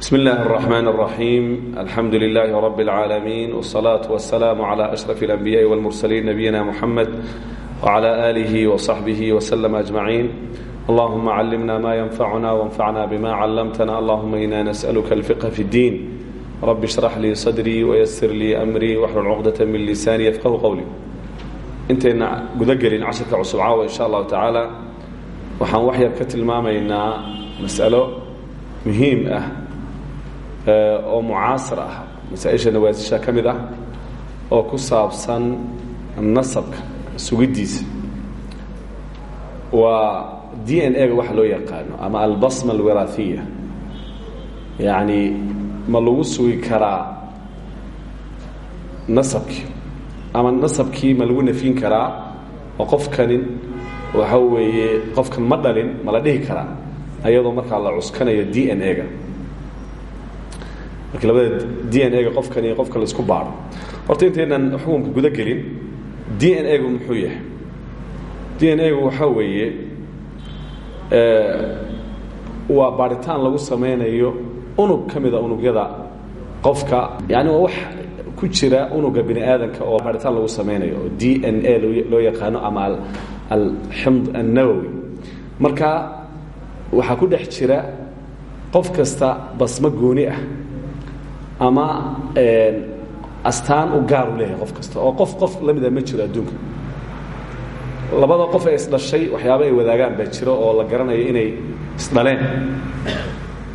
بسم الله الرحمن الرحيم الحمد لله رب العالمين والصلاة والسلام على أشرف الأنبياء والمرسلين نبينا محمد وعلى آله وصحبه وسلم أجمعين اللهم علمنا ما ينفعنا وانفعنا بما علمتنا اللهم إنا نسألك الفقه في الدين رب اشرح لي صدري ويسر لي أمري واحلل عقدة من لساني يفقه قولي intayna gudagelin casharka cusub caawa insha allahu tacaala waxaan wax yar ka tilmaamaynaa mas'alo muhiim ah oo mucaasir ah masaa-isha nawaasisha ka oo ku saabsan nasabka sugiddiisa waa d ga waxa loo yaqaano ama albasma alwiraahiya yacni ma lagu sugi karaa nasabkii ama nasabkii ma lagu nafyin karaa oo waxa weeye qofkan ma dhalin ma la dhihi karaa ayadoo markaa la cuskanayo d n a-ga markii labada d n a-ga qofkan iyo qofka la isku baaro horta intaynan xukunka guda gelin d n a-gu muxuu yahay? D n a-gu waxaa weeye waa baaritaan lagu samaynayo unug ka unugyada qofka. Yani wax ku jira unuga bini oo baaritaan lagu samaynayo oo d n a loo yaqaano ama alximd marka waxaa ku dhex jira qof kasta basmo gooni ah ama astaan u gaar u leeyahay qof kasta. Oo qof qof la mida ma jiro adduunka. Labada qof ee isdhashay waxyaaba ay wadaagaan baa jiro oo la garanayo inay isdhaleen.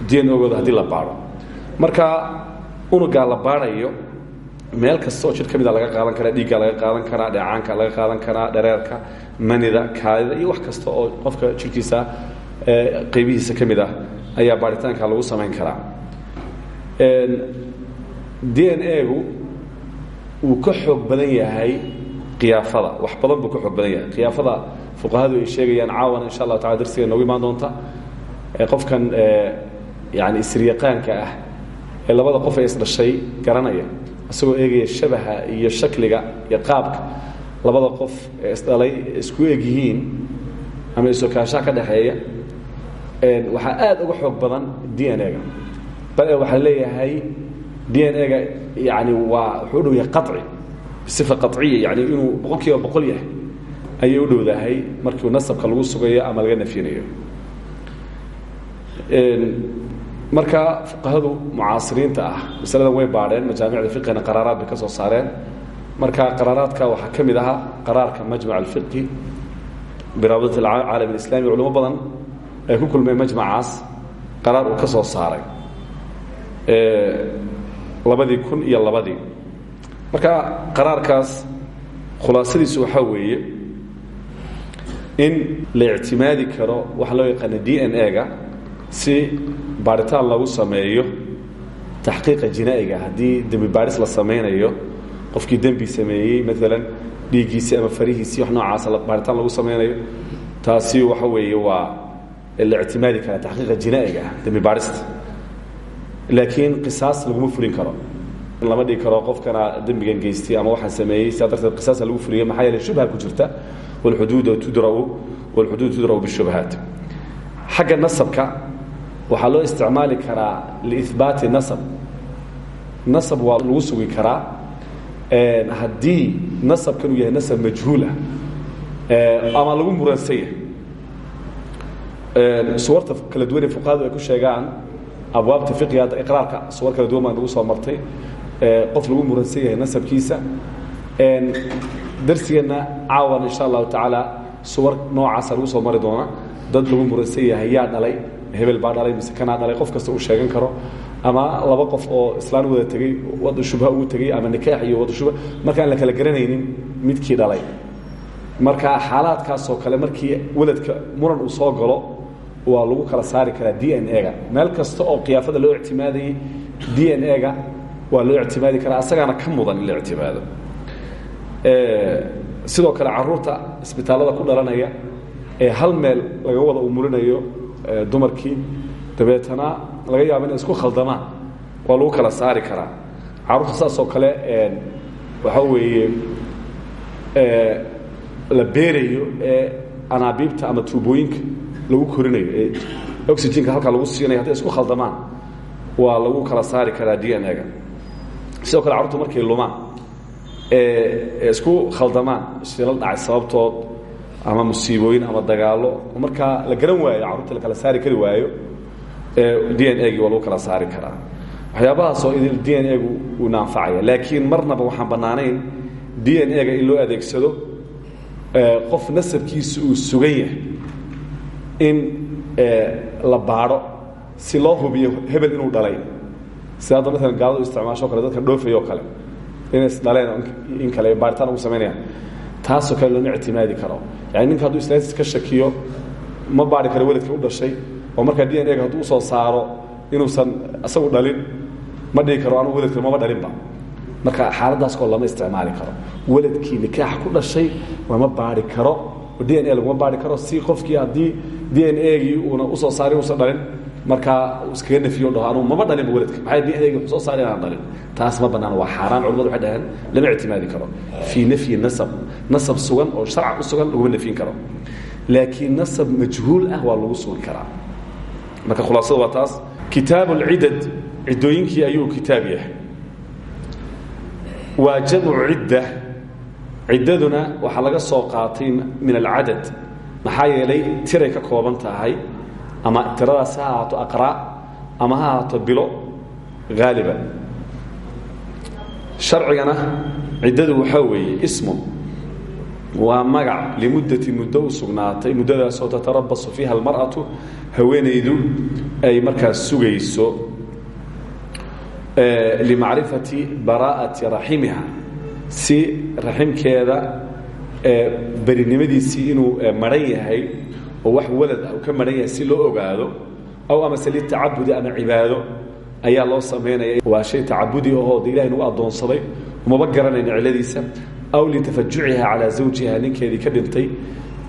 D n ogooda haddii la baaro marka unugaa la baarayo meel kasta oo jir ka laga qaadan karaa dhiigga laga qaadan karaa dheecaanka laga qaadan karaa dhareerka manida kaadida iyo wax kasta oo qofka jirkiisa qaybihiisa ka mid ah ayaa baaritaanka lagu samayn karaa d n a-gu wuu ka xoog badan yahay khiyaafada wax badan buu ka xoog badan yahay. Khiyaafada fuqahadu ay sheegayaan caawana insha allahu tacala darsiga noogu imaan doonta. Qofkan yani isriyaqaanka ah ee labada qof ee isdhashay garanaya isagoo eegaya shabaha iyo shakliga iyo qaabka labada qof ee isdhalay isku eg yihiin ama isokaashaha ka dhexeeya waxaa aad uga xoog badan d n bal waxaa leeyahay d n a-ga yani waa wuxuu u dhow yahay qaci bisifa qaciya yani inuu boqol kiiba boqol yahay ayay u dhowdahay markiu nasabka lagu sugayo ama laga nafyinayo. Marka fuqahadu mucaasiriinta ah masaladan way baadheen majaamicda fiqhina qaraaraad bay ka soo saareen. Marka qaraaraadka waxaa ka mid ahaa qaraarka majmac alfiqhi biraabitat alcaalam alislami culimo badan ay ku kulmeen majmacaas qaraar uu ka soo saaray labadii kun iyo labadii. Marka qaraarkaas khulaasadiisu waxaa weeye in la ictimaadi karo waxa loo yaqaana d n a-ga si baaritaan lagu sameeyo taxqiiqa jinaa'iga. Haddii dembi baaris la samaynayo qofkii dembi sameeyey maalan dhiiggiisii ama farihiisii wax noocaasa baaritaan lagu samaynayo taasi waxa weeye waa la ictimaadi karaa taxqiiqa jinaa'iga ah dembi baarista laakiin qisaas laguma fulin karo. Lama dhigi karo qofkana dembigan geystay ama waxaan sameeyey sidaa darteed qisaasa lagu fuliya maxaa yeele shubha ku jirta. Walxuduud tudra'u walxuduud tudra'u bishubahaat. Xagga nasabka waxaa loo isticmaali karaa liihbaati nasab. Nasab waa lagu sugi karaa haddii nasabkan uu yahay nasab majhuul ah ama lagu muransan yahay. Suwarta kala duwan ee fuqahadu ay ku sheegaan abwaabta fiqiga iqraarka suwar kala duwan baa nagu soo martay qof lagu muransan yahay nasabkiisa darsigeenna caawan insha allahu tacaala suwar noocaasa lagu soo mari doona. Dad lagu muransan yahay yaa dhalay hebel baa dhalay mise kanaa dhalay qof kasta uu sheegan karo. Ama laba qof oo islaan wada tegey wada shubha ugu tegey ama nikaax iyo wada shubha. Markaan la kala garanaynin midkii dhalay. Marka xaalaadkaasoo kale markii waladka muran uu soo galo waa lagu kala saari karaa d n a-ga. Meel kasta oo khiyaafada loo ictimaadayey d n a-ga waa loo ictimaadi karaa asagaana ka mudan in la ictimaado. Sidoo kale carruurta isbitaallada ku dhalanaya ee hal meel laga wada umulinayo dumarkii dabeetana laga yaaba inay isku khaldamaan waa lagu kala saari karaa. Carruurta saasoo kale waxaa weeye la beerayo ee anaabiibta ama tuubooyinka lagu korinayo ee oxygenka halkaa lagu siinayo hadday isku khaldamaan waa lagu kala saari karaa d n a-ga. Sidoo kale carruurtu markay lumaan ee isku khaldamaan shilal dhacay sababtood ama musiibooyin ama dagaallo markaa la garan waayo carruurta la kala saari kari waayo d n a-gii waa lagu kala saari karaa. Waxyaabahaasoo d n a-gu uu naanfacaya. Laakiin marnaba waxaan bannaanayn d n a-ga in loo adeegsado qof nasabkiisa uu sugan yahay in la baadho si loo hubiyo hebel inuu dhalay. Si hadda maalan gaaladu isticmaasho kale dadka dhoofay oo kale inay isdhaleen in kale baaritaan ugu samaynayaan taasoo kale looma ictimaadi karo. Yani ninka hadduu islaasis ka shakiyo ma baari karo weladkii u dhashay oo markaa d n a-ga hadduu u soo saaro inuusan isagu dhalin ma dhigi karo anugu weladka maba dhalinba. Marka xaaladaas koo lama isticmaali karo. Weladkii nikaax ku dhashay lama baari karo. oo d n a laguma baari karo. Si qofkii haddii d n a-gii uuna u soo saarin usan dhalin markaa iskaga nafiyo dhaho anugu mama dhalinba weladka maxay d n a-gi soo saari inaan dhalin? Taas ma bannaan waa xaaraan culimadu waxay dhaheen lama ictimaadi karo. Fii nafyi nasab nasab sugan oo sharca u sugan laguma nafyin karo. Laakiin nasab majhuul ah waa lagu sugi karaa. Marka khulaasada waa taas kitaab اlcidad ciddooyinkii ayuu kitaab yahay. Waa jamcu cidda ciddaduna waxaa laga soo qaatay min alcadad. Maxaa yeelay tiray ka kooban tahay ama tiradaas ha ahaato ama ha bilo haaliban sharcigana ciddadu waxaa weeye ismun waa magac limuddati muddo u sugnaatay muddadaasoo tatarabasu fiiha almar'atu haweenaydu ay markaas sugayso limacrifati baraa'ati raximiha si raximkeeda berinimadiisii inuu maran yahay oo wax walad ah ka maran yahay si loo ogaado aw amase litacabudi ama cibaado ayaa loo samaynaya waa shay tacabudi ahoo de ilahay nagu addoonsaday umaba ciladiisa aw litafajuciha calaa zawjiha ninkeedii ka dhintay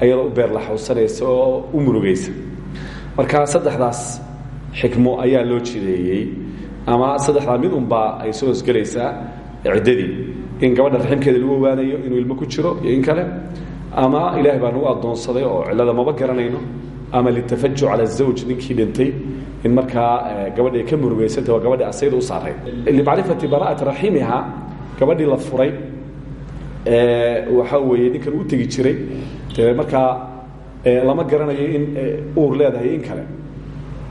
ayadoo u beerlaxawsanaysa oo u murugaysa. Marka saddexdaas xikmo ayaa loo jideeyey ama saddexdaa mid unbaa ay soo hosgelaysaa ciddadii in gabadha raximkeeda lagu ogaanayo inuu ilmo ku jiro iyo in kale ama ilaahay baa nagu addoonsaday oo cillada maba garanayno ama litafajuc cala zawj ninkii dhintay in markaa gabadhi ay ka murugaysanta waa gabadhi asayda u saaray limacrifati bara'ati raximiha gabadhii la furay waxaa weeye ninkan u tegi jiray de markaa lama garanayo in uur leedahay in kale.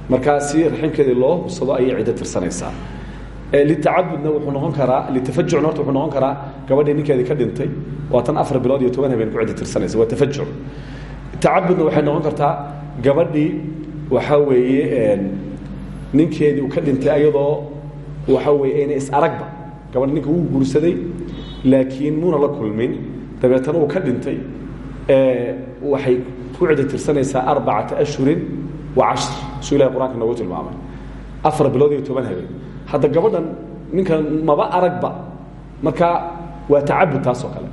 Markaa si raximkeedii loo hubsado ayay ciddo tirsanaysaa litacabudna wuxuu noqon karaa litafajucna horta wuxuu noqon karaa gabadhii ninkeedii ka dhintay. Waa tan afar bilood iyo toban habeen ku ciddo tirsanaysa waa tafajuc tacabudna waxay noqon kartaa gabadhii waxaa weeye ninkeedii ka dhintay ayadoo waxaa weeye ayna is-aragba gabadh ninka wuu guursaday laakiin muuna la kulmin. Dabeetana uu ka dhintay waxay ku ciddo tirsanaysaa arbacata ashhurin wa cashir suu ilahay qur'aanka noogu bilood iyo toban habeen hadda gabadhan ninkan maba aragba. Marka waa tacabud taasoo kale.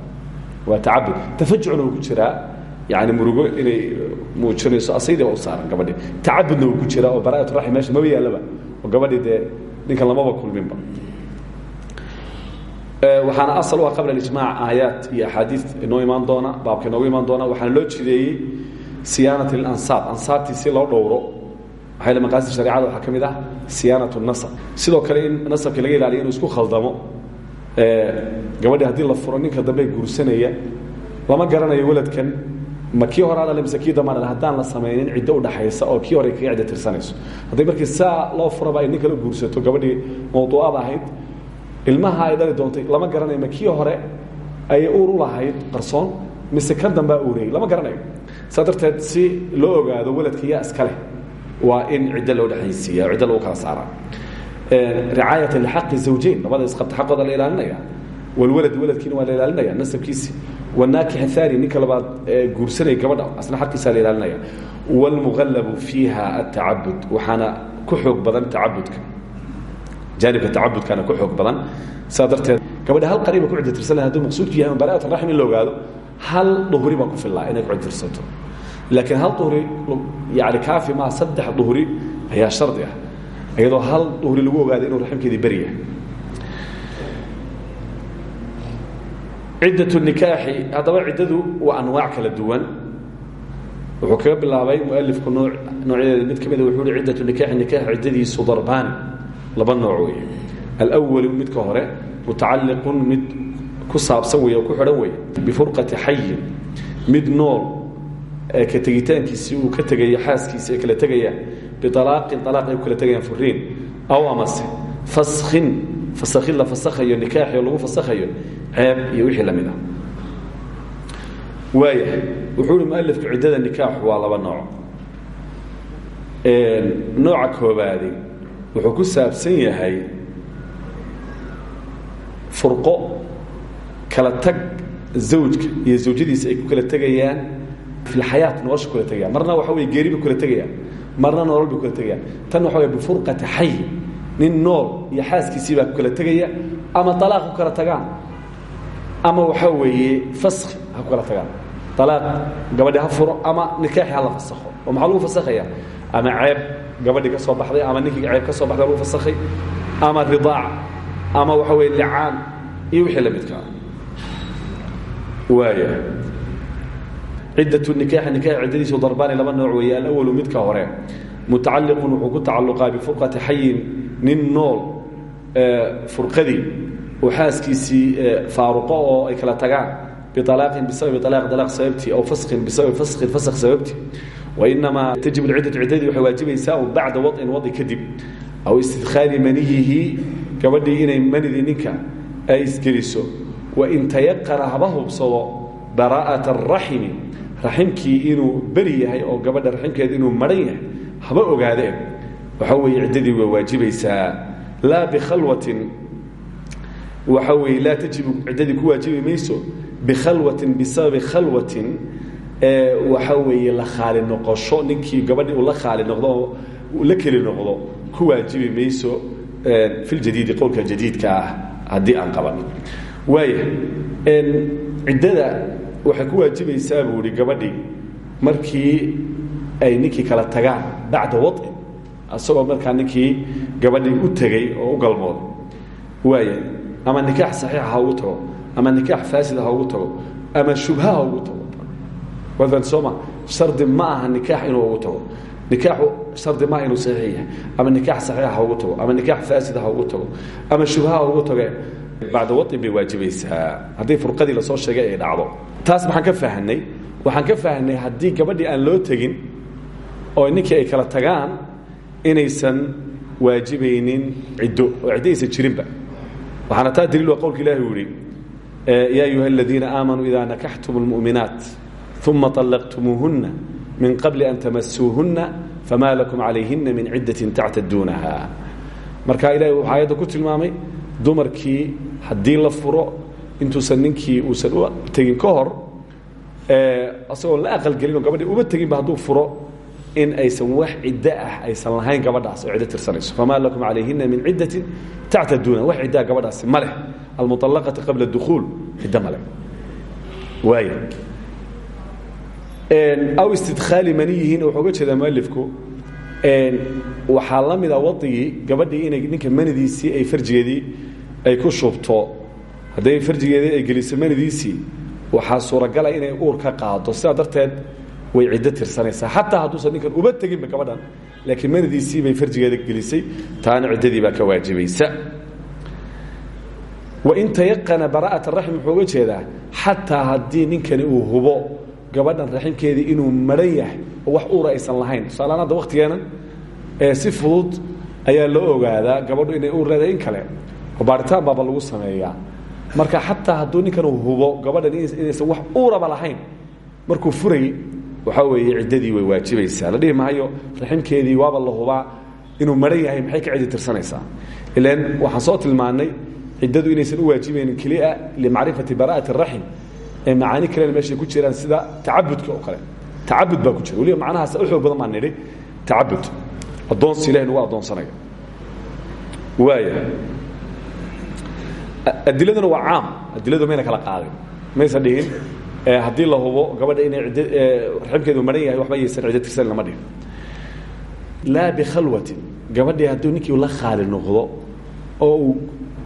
Waa tacabud. Tafajucna uu ku jiraa yani murugo inay muujinayso asaydi waa u saaran gabadhii. Tacabudna uu ku jiraa oo bara'at raxim meesha maba yaallaba. Oo gabadhii dee ninkan lamaba kulminba. Waxaana asal u ah qabla alijmac aayaat iyo axaadiid inoo imaan doona baabka inoogu imaan doona. Waxaana loo jideeyey siyaanat اlansaab ansaabtii si loo dhowro maxay maqaasid shareecada waxaa ka mid ah nasab sidoo kale in nasabkii laga ilaaliyo inuu isku khaldamo gabadhi haddii la furo ninka dambe guursanaya lama garanayo weladkan ma hore adhale mise kii dambaa dhale haddaan la samaynin ciddo udhaxaysa oo kii hore kaga ciddo tirsanayso hadday markii saa loo furaba ay nin kale guursato gabadhii mawduucada ahayd ilmaha ay dhali doontay lama garanayo ma hore ayay uur u lahayd qarsoon mise kan dambaa uurayay lama garanayo. Saa si loo ogaado weladka yaa waa in ciddo loo dhexaysiiya ciddo lagu kala saaraa ricaayata lixaqi zawjayn labada isqabta xaqooda la ilaalinaya. Walwalad waladkiina waa la ilaalinaya nasabkiisi. Wanaakix aani ninka labaad guursanaya gabadha asna xaqiisaa la ilaalinaya. Wاlmuqallabu fiiha atacabud waxaana ku xoog badan tacabudka. Jaanibka tacabudkaana ku xoog badan. Saa darteed gabadha hal qariiba ku ciddo tirsan laha haduu maqsuudku yahay bara'at raxim in la ogaado hal duhri baa ku fillaa inay ku cidtirsato laakiin hal duhri yani kaafi maa saddex duhri ayaa shardi ah iyadoo hal duhri lagu ogaada inuu raximkeedii beri yahay ciddat nikaaxi haddaba ciddadu waa anwaac kala duwan wuxuu kaga bilaabay mualifku noo noocyadeeda mid ka mida wuxuu uhi ciddatu nikaaxi nikaax ciddadiisu darbaani laba nooc weeye alwalu midka hore mutacalliqun mid ku saabsan wey oo ku xidhan wey bifurqati xayin mid nool ka tegitaankiisii uu ka tegayo xaaskiisi ay kala tegayaan bialaaqin alaaq ay ku kala tegayaan furiin aw amase faskin fasakhin la fasakhayo nikaaxi oo lagu fasakhayo ceeb iyo wixii la mid ah. Waayahay wuxuu uhi mualifku ciddada nikaaxu waa laba nooc. Nooca koobaadi wuxuu ku saabsan yahay furqo kala tag zawjka iyo zawjadiisa ay ku kala tegayaan fi lxayaat nolosha kula tegayaan marna waxa wey geeri bay kula tegayaan marna nolol bay kula tegayaan tan wey bifurqati xay nin nool iyo xaaskiisii baa ku kala tegaya ama alaaq ku kala tagaan ama waxa weeye faski ha ku kala tagaan alaaq gabadhi ha furo ama nikaaxi ha la fasakho oo maxaa lagu fasakhaya ama ceeb gabadhi ka soo baxday ama ninkii ceeb ka soo baxday lagu fasakhay ama ridaac ama waxa weye licaan iyo wixii la midkaa waaya ciddat nikaaxi nikaax ciddadiisu darbaani laba nooc weeye alawalu midka hore. Mutacalliqun wuxuu ku tacalluqaa bifurqati xayin nin nool furqadii oo xaaskiisii faaruqo oo ay kala tagaan. Bialaaqin bisababi alaaq alaaq sababtii aw faskin bisababi faskin fask sababtii wainamaa tajib lciddatu ciddadii waxay waajibaysaa un bacda wadin wadi kadib. Aw istidkhaali maniyihi gabadhii inay manidii ninka ay isgeliso. Wain tayaqana haba hubsado baraa'at araximi raximkii inuu beri yahay oo gabadha raximkeeda inuu maran yahay haba ogaadeen. Waxa weeye ciddadii way waajibaysaa laa bikhalwatin waxa weeye laa tajibu ciddadii ku waajibi mayso bikhalwatin bisababi khalwatin waxa weeye la khaali noqosho ninkii gabadhii uu la khaali noqdo oo la keli noqdo ku waajibi mayso fi ljadiidi qowlka jadiidka ah haddii aan qaban waaya ciddada waxay ku waajibaysaa buu ihi gabadhii markii ay ninkii kala tagaan bacda wadin isagoo markaa ninkii gabadhii u tegey oo u galmooday waaya ama nikaax saxiixa ha ugu tago ama nikaax faasida ha ugu tago ama shubha ha tago. Wadan sooma shardi ma aha inuu ugu tago. Nikaaxu shardi maaha inuu saxiix ama nikaax saxiixa ha ugu tago ama nikaax faasida ha ugu tago ama shubha ha ugu bacda wain bay waajibaysaa. Haddii furqadii la soo sheegay ay dhacdo. Taas maxaan ka fahanay. Waxaan ka fahnay haddii gabadhii aan loo tegin oo ninkii ay kala tagaan inaysan waajibaynin ciddo oo jirinba. Waxaana taa daliil waa qowlka ilahi uu yihi yaa ayuha aladiina aamanuu ida nakaxtum اlmu'minaat uma طallaqtumuuhuna min qabli an tamasuuhuna fama lakum calayhina min ciddatin tactaduunaha marka ilahi wuxuu aayadda ku tilmaamay dumarkii haddii la furo intuusan ninkii uusan u tegin ka hor asagoo la aqalgelin oo gabadhii uma teginba hadduu furo in aysan wax ciddo ah aysan lahayn gabadhaas oo ciddo tirsanayso. Famaa lakum calayhina min ciddatin tactaduuna wax ciddaa gabadhaasi ma leh. Almuطallaqati qabla dukhuul ciddo ma leh. Waaya aw istidkhaali maniyihiin wuxuu uga jeedaa mualifku waxaa la mida wadigii gabadhii inay ninka manidiisii ay farjigeedii ay ku shubto hadday farjigeedii ay geliso manidiisii waxaa suuragala inay uur ka qaado sidaa darteed way ciddo tirsanaysaa. Xataa hadduusan ninkan uba teginba gabadhan laakiin manidiisii bay farjigeeda gelisay taana ciddadii baa ka waajibaysa. Wain tayaqana bara'at araxim wuxuu uga jeedaa xataa ninkani uu hubo gabadhan raximkeedii inuu maran yahay oo wax uura aysan lahayn. Tusaaleaan hadda waktigeenan si fudud ayaa loo ogaadaa gabadhu inay uur leedahay in kale oo baaritaan baaba lagu sameeyaa. Marka xataa hadduu ninkan uu hubo gabadhan inaysan wax uuraba lahayn markuu furayy waxaa weeye ciddadii way waajibaysaa. La dhihi maayo raximkeedii waaba la hubaa inuu maran yahay maxay ka ciddi tirsanaysaa? Ilan waxaan soo tilmaannay ciddadu inaysan u waajibaynin kelia limacrifati bara'ati araxim ee macaani kalena meeshay ku jiraan sida tacabudka oo kale. Tacabud baa ku jira. Weliba macnahaas u xoog badan baan nidhi. Tacabud. Addoonsi ilahi nagu addoonsanayo. Waaya adiladuna waa caam. Adiladu mayna kala qaadin. Maysan dhihin haddii la hubo gabadha inay idd raximkeedu maran yahay waxba yaysan ciddo tirsan lama dhihin. Laa bikhalwatin gabadhii hadduu ninkii la khaali noqdo oo uu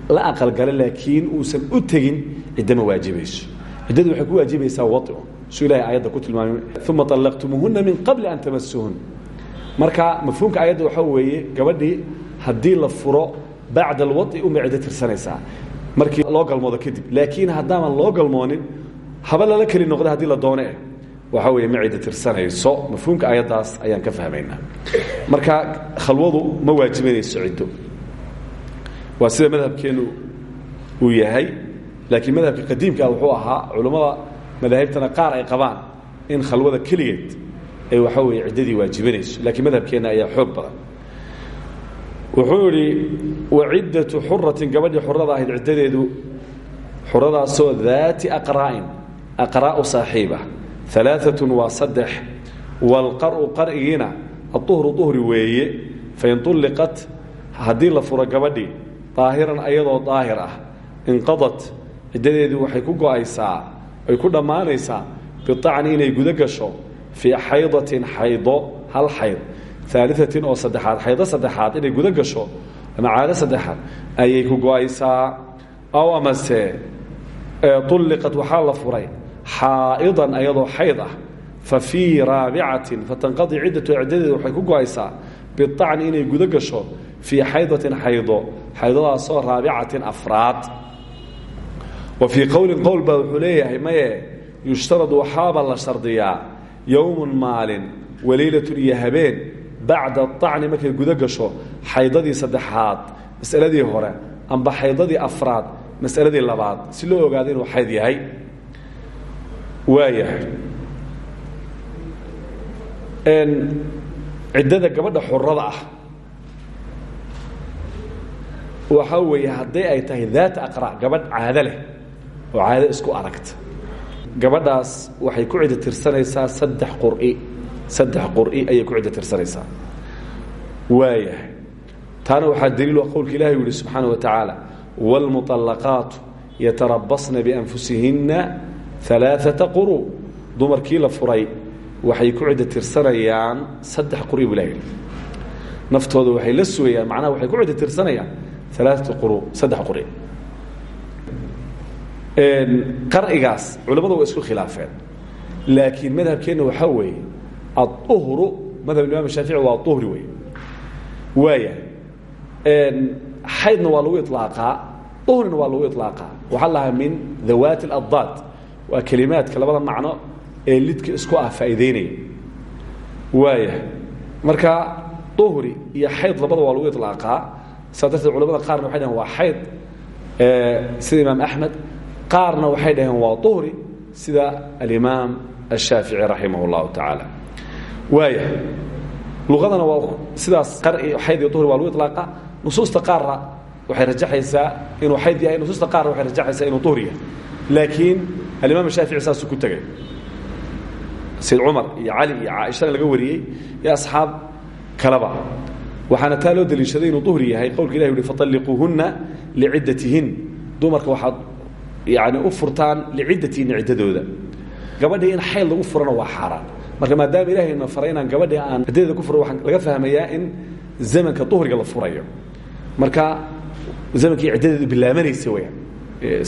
la aqalgalo laakiin uusan u tegin ciddama waajibayso. Ciddadu waxay ku waajibaysaa waicu suu ilahay aayadda ku tilmaamay uma طallaqtumuuhuna min qabli an tamasuhun marka mafhuumka aayadda waxaa weeye gabadhii haddii la furo bacda alwai uma ciddo tirsanaysaa markii loo galmoodo kadib laakiin haddaaman loo galmoonin haba lala keli noqda haddii la doone waxaa weeye ma ciddo tirsanayso. Mafhuumka ayaddaas ayaan ka fahmaynaa. Marka khalwadu ma waajibanayso ciddo waa sida madhabkeennu uu yahay laakiin madhabka qadiimkaa wuxuu ahaa culummada madaahibtana qaar ay qabaan in khalwada keligeed ay waxaa weeye ciddadii waajibanayso laakiin madhabkeenna ayaa xoog badan wuxuu idhi waciddatu xuratin gabadhii xurada ahayd ciddadeedu xuradaasoo daati aqraa'in aqraa'u saaxiiba alaaatun waa saddex waalqar'u qar'igiina aduhru duhri weeye fain ulliqat haddii la furo gabadhii daahiran ayadoo daahir ah inqadat ciddadeedii waxay ku go'aysaa ay ku dhammaanaysaa biacni inay guda gasho fii xaydatin xaydo hal xayd aaliatin oo saddexaad xaydo saddexaad inay guda gasho ama caado saddexaad ayay ku go'aysaa. Aw amase ulliqat waxaa la furay xaa'idan ayadoo xayd ah fa fii raabicatin fatanqadi ciddatu ciddadeeda waxay ku go'aysaa biacni inay guda gasho fii xaydatin xaydo xaydadaasoo raabicatin afraad. Wa fii qowlin qowl baa wuxuu leeyahay maye la shardiyaa yowmun maalin waliilatun iyo habeen bacda acni markay guda gasho xaydadii saddexaad masaladii hore amba xaydadii afraad masaladii labaad si loo ogaado inuu xayd yahay. Waayahay. Ciddada gabadha xurada ah. Waxaa weeye hadday ay tahay daata aqra gabadh caado leh oo caado isku aragta. Gabadhaas waxay ku ciddo tirsanaysaa saddex qur'i saddex qur'i ayay ku ciddo tirsanaysaa waayahay taana waxaa daliil ah qowlka ilahi u yihi subxaana wa tacaala wاlmuطalaqaatu yatarabasna bianfusihinna alaaثata quru dumarkii la furay waxay ku ciddo tirsanayaan saddex quri bu ilah yidhi naftooda waxay la sugayaan macnaha waxay ku ciddo tirsanayaan alaaثata quru saddex quri qar'igaas culimmadu waa isku khilaafeen laakiin madhabkeenna waxaa weeye aلطuhru madhab imam shaafici waa uhri wey waaya xaydna waa lagu iطlaaqaa uhrina waa lagu iطlaaqaa waxaa lahaa min dawaati اladdaad waa kelimaadka labada macno ee lidka isku ah faa'iideynaya waaya marka uhri iyo xayd labada waa lagu iطlaaqaa saa darteed culamada qaarna waxay dhaheen waa xayd sida imaam axmed qaarna waxay dhaheen waa uhri sida alimaam الshaafiعي raximah اllahu taعaalى waaya luqadana waa sidaas xayd iyo uhri waa lagu iطlaaqa nusuusta qaarna waxay rajaxaysaa inuu xayd yahay nusuusta qaarna waxay rajaxaysaa inuu uhri yahay. Laakiin alimaam shaafici saasuu ku tegay. Sayd cumar iyo cali iyo caaishana laga wariyey iyo asxaab kaleba waxaana taa loo deliishaday inuu uhri yahay? Qowlka ilah uhi faطalliquuhunna liciddatihin dumarka waxaad yani u furtaan liciddatihinna ciddadooda gabadhii in xayd lagu furana waa xaaraan marka maadaama ilahayna faray inaan gabadhii aan ciddadeeda ku furo waxaa laga fahmayaa in zamanka duhriga la furayo. Marka zamankii ciddadeedu bilaabanaysa weyaan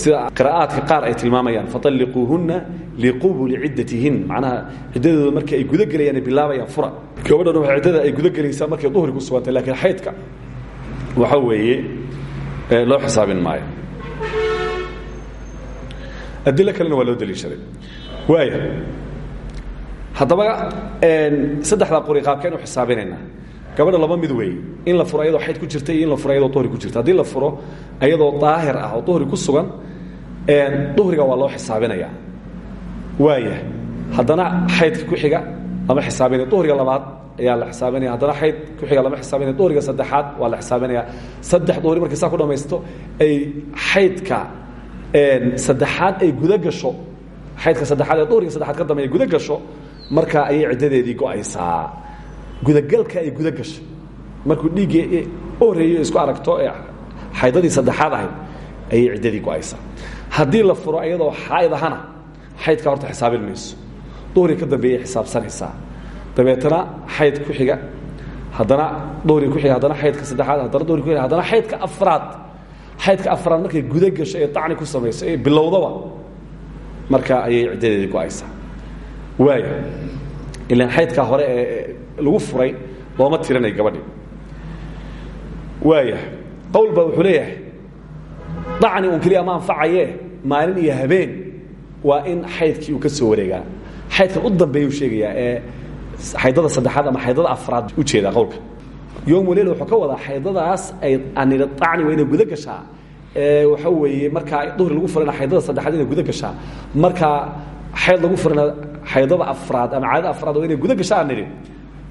sida qira'aadka qaar ay tilmaamayaan faطalliquuhunna liqubuli ciddatihin macnaha ciddadooda marka ay guda gelayaan ay bilaabayaan fura. Gabadhan waxay ciddada ay guda gelaysaa markay duhri ku sugantay lakiin xaydka waxa weeye loo xisaabin maayo. Adilo kalena waa loo daliishaday. Waaya haddaba saddexdaa qori qaabkeen u xisaabinaynaa gabadha laba mid weeye in la furo ayadoo xayd ku jirta in la furo ayadoo duhri ku jirta haddii la furo ayadoo daahir ah oo duhri ku sugan duhriga waa loo xisaabinayaa waaya haddana xaydka ku xiga lama xisaabinaya. Duhriga labaad ayaa la xisaabinaya. Haddana xayd ku xiga lama xisaabinaya. Duhriga saddexaad waa la xisaabinaya. Saddex duhri markay saa ku dhamaysto ay xaydka saddexaad ay guda gasho. Xaydka saddexaad ee duhriga saddexaad ka dambeeya guda gasho markaa ayay ciddadeedii go'aysaa. Gudagalka ay guda gasho markuu dhiiggii horeeyo isku aragto ee xaydadii saddexaad ahayd ayay ciddadii go'aysaa. La furo iyadoo xaaid ahana horta xisaabin mayso duhriga ka dambeeyay xisaabsanaysaa. Dabeetana xayd ku xiga haddana duhriga ku xiga haddana xaydka saddexaad haddana duhriga ku xiga haddana xaydka afraad. Xaydka afraad markay guda gasho ee ku samayso ee bilowdaba markaa ayay ciddadeedii go'aysaa waaya ilaan xaydkaa hore ee lagu furay looma tiranay gabadhii waaya qowl baa wuxuu leeyahay dacni un keliya ma anfacaye maalin iyo habeen waa in xaydkii uu ka soo wareegaa. Xaydkan u dambeeyuu sheegayaa ee xaydada saddexaad ama xaydada afraad u jeedaa qowlka. Yom waleyl wuxuu ka wadaa xaydadaas ay anida dacni waa inay guda gashaa. Ee waxa weeye markaa duhri lagu furana xaydada saddexaad inay guda gashaa. Markaa xayd lagu furana xaydada afraad ama caadada afraad waa inay guda gashaa aan nidhi.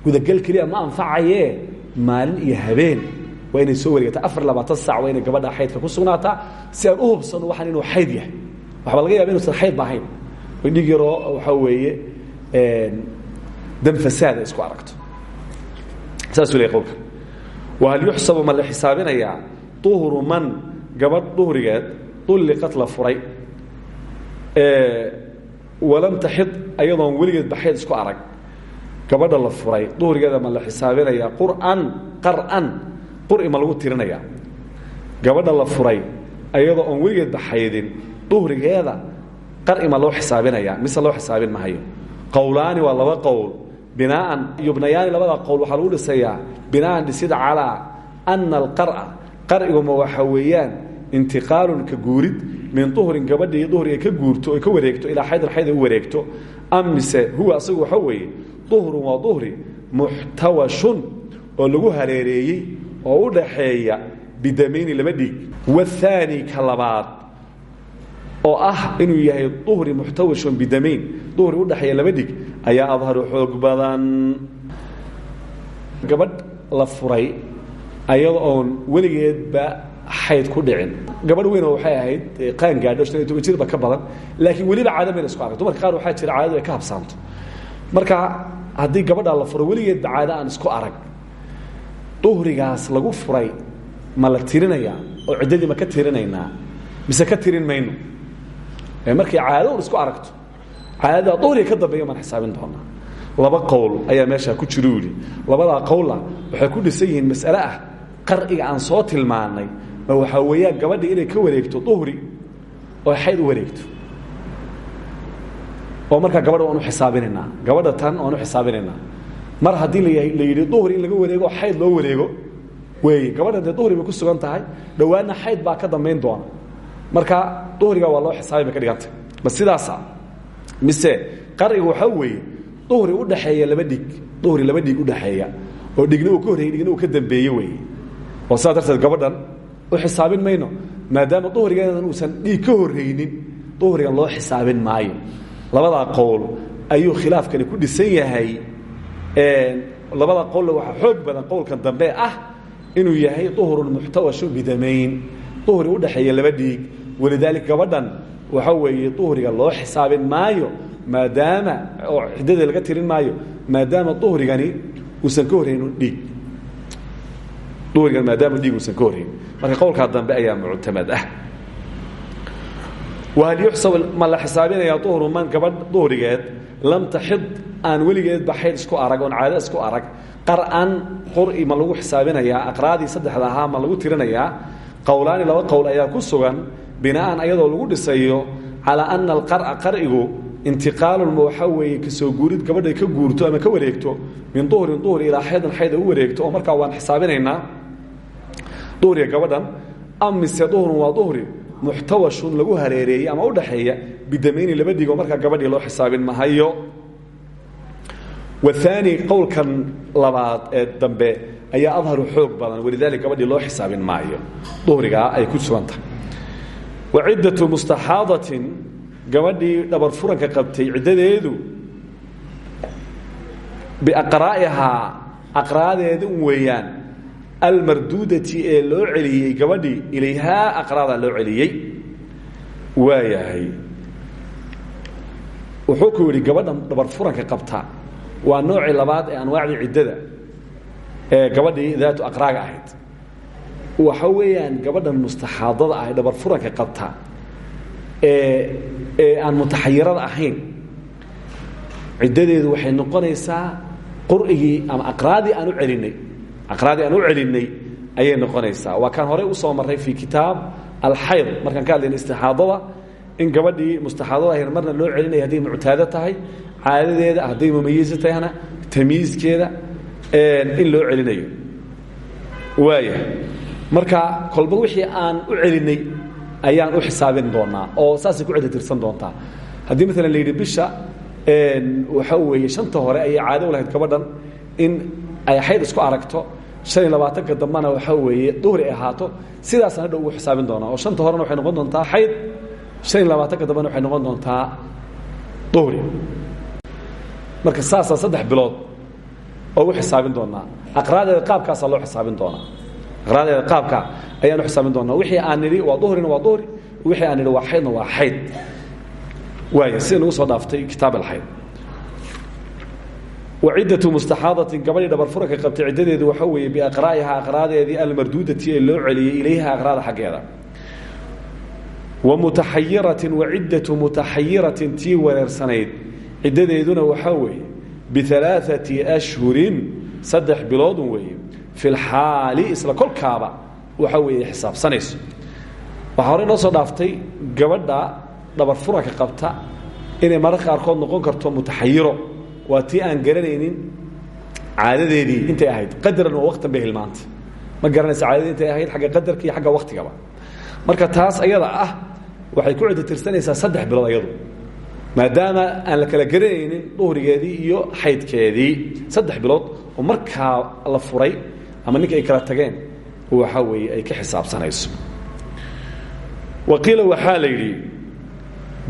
Gudagel keliya ma anfacaye maalin iyo habeen waa inay soo wareegata. Afar labaatan sac waa inay gabadha xaydka ku sugnaataa si aan u hubsano waxaan inuu xayd yahay. Waxbaa laga yaba inuusan xayd ba ahayn dhig yaroo waxaa weeye dam fasaada isku aragto. Saasuu leey qowlka. Wahal yuxsabu ma la xisaabinayaa duhru man gabadh duhrigeed ulliqad la furay walam taxid ayadoon weligeed baxayd isku arag. Gabadha la furay duhrigeeda ma la xisaabinayaa qur'an qar'an qur'i ma lagu tirinayaa. Gabadha la furay ayadoo oon weligeed baxaydin duhrigeeda qar'i ma loo xisaabinayaa mise loo xisaabin mahayo qowlaani waa laba qowl binaaan yubnayaani labada qowl waxaa lagu dhisayaa binaan dhisida calaa ana alqar'a qar'iguma waxa weeyaan intiqaalun ka guurid min duhrin gabadhii duhriga ka guurto oy ka wareegto ilaa xaydin xayd ay u wareegto am mise huwa asagu waxa weeye duhrun waa duhri muxtawashun oo lagu hareereeyey oo u dhaxeeya bidamayni laba dhiig. Wahaani ka labaad oo ah inuu yahay duhri muxtawashun bidamayn duhri udhexeeya laba dhig ayaa adharu xoog badan. Gabadh la furay ayada oon weligeedba xayd ku dhicin. Gabadh weynoo waxay ahayd qaan gaadho shan iyo toban jirba ka badan laakiin weliba caada mayna isku arag dumarka qaar waxaa jira caadadu ay ka habsaanto. Marka haddii gabadhaa la furo weligeedba caado aan isku arag. Duhrigaas lagu furay ma la tirinayaa oo ciddadii ma ka tirinaynaa? Mise ka tirin mayno? Markay caado isku aragto caadada duhriga ka dambeeya maan xisaabin doonaa. Laba qowl ayaa meeshaa ku jiru yidhi. Qowla waxay ku dhisan yihiin mas'ale ah qar'iga aan soo tilmaannay ma waxaa weeyaan gabadhii inay ka wareegto duhri oo xayd u wareegto. Oo markaa gabadha waan u gabadha tan waan u mar haddii la yidhi duhri in laga wareego xayd loo wareego weeye gabadhan dee duhri ku sugan tahay dhowaanna xayd baa ka dambayn doona. Marka duhriga waa loo xisaabay bay ka dhigantay. Ma sidaasa mise qar'iga waxaa weeye duhri udhaxeeya laba dhig duhri laba dhig udhaxeeya oo dhigna uu ka horreeyey dhigna uu ka dambeeye weeye. Oo gabadhan u xisaabin mayno maadaama duhrigeedan uusan dhiig ka horreynin duhrigan loo xisaabin maayo. Labadaa qowl ayuu khilaafkani ku dhisan yahay. Labada qowlna waxaa xoog badan qowlkan dambe ah inuu yahay duhrun muxtawashu bidamayn. Duhri udhaxeeya laba dhiig walidaalika gabadhan waxa weeye duhriga loo xisaabin maayo maadaama oo ciddada laga tirin maayo maadaama duhrigani uusan ka horreynin dhiig. Duhrigan maadaama dhiig uusan ka horreynin marka qowlkaa dambe ayaa muctamad ah. Wahal yuxsab ma la xisaabinayaa duhru man gabadh duhrigeed lam taxid aan weligeedba xayd isku arag oon caado isku arag. Qar'an qur'i ma lagu xisaabinayaa aqraadii saddexda ahaa ma lagu tirinayaa. Qowlaani laba qowl ayaa ku sugan bina'an ayadoo lagu dhisayo calaa ana alqar'a qar'igu intiqaalun ma waxaa weeye ka soo guurid gabadhay ka guurto ama ka wareegto min duhrin duhri ilaa xaydan xayda u wareegto oo markaa waan xisaabinaynaa duhriga gabadhan am mise duhrun waa duhri muxtawashun lagu hareereeyey ama udhaxeeya bidamayni laba dhigo markaa gabadhii loo xisaabin mahayo waani qowlkan labaad ee dambe ayaa adharu xoog badan walidaalika gabadhii loo xisaabin maayo duhrigaa ay ku sugan tahay. Wa ciddatu mustaxaadatin gabadhii dhabar furanka qabtay ciddadeedu biaqraa'ihaa aqraadeeda un weeyaan almarduudati ee loo celiyey gabadhii ilayhaa aqraadaa loo celiyey waayahay wuxuu ku yidhi gabadhan dhabar furanka qabta waa noocii labaad ee anwaacdii ciddada ee gabadhii daatu aqraaga ahayd. Waxa weeyaan gabadhan mustaxaadada ah ee dhabar furanka qabta ee ee aan mutaxayirada ahayn ciddadeedu waxay noqonaysaa qur'igii ama aqraadii aan u celinay aqraadii aan u celinay ayay noqonaysaa. Waa kaan horey u soo marray fii kitaab alxayd markaan ka hadlayna istixaadada in gabadhii mustaxaadada ahayn marna loo celinaya hadday muctaado tahay caadadeeda hadday mumayiso tahna tamyiiskeeda in loo celinayo. Waaya marka kolba wixii aan u celinay ayaan u xisaabin doonaa oo saasay ku cedi tirsan doontaa. Haddii maalan la yidhi bisha waxa weeye shanta hore ayay caado u lahayd gabadhan in ay xayd isku aragto han iyo labaatanka dambana waxa weeye duhri ay ahaato sidaasaan hadha ugu xisaabin doonaa. Oo shanta horena waxay noqon doontaa xayd iyo labaatanka dambena waxay noqon doontaa duhri. Marka saasaa saddex bilood oo u xisaabin doonaa. Aqraadeeda qaabkaasaa loo xisaabin doonaa. Aqraadeeda qaabka ayaan u xisaabin doonaa. Wixii aan nidhi waa duhrina waa duhri wixii aan nidhi waa xaydna waa xayd waaya sida soo dhaaftay kitaab alxayd waciddatu mustaxaadatin gabadhii dhabarfuranka qabtay ciddadeedu waxa weeye biaqraa'iha aqraadeedii almarduudati ee loo celiyey ilayha aqraada xaggeeda. Wa mutaxayiratin waciddatu mutaxayiratin tii wareersanayd. Ciddadeeduna waxaa weeye bialaaثati ashhurin saddex biloodun weeye. Fi lxaali isla kolkaaba waxa weeye xisaabsanayso. Waxaa horey noo soo dhaaftay gabadha dhabar furanka qabta inay mararka qaarkood noqon karto mutaxayiro waa tii aan garanaynin caadadeedii intay ahayd. Qadaran waa waqtan bay ma garanaysa caadadii intay ahayd agga qadarka iyo agga marka taas ayada ah waxay ku cedi tirsanaysaa saddex bilood ayadu. Maadaama aan la kala garanaynin duhrigeedii iyo xaydkeedii saddex bilood oo markaa la furay ama ninka kala tageen waxa weeye ay ka xisaabsanayso. Waqiila waxaa la yidhi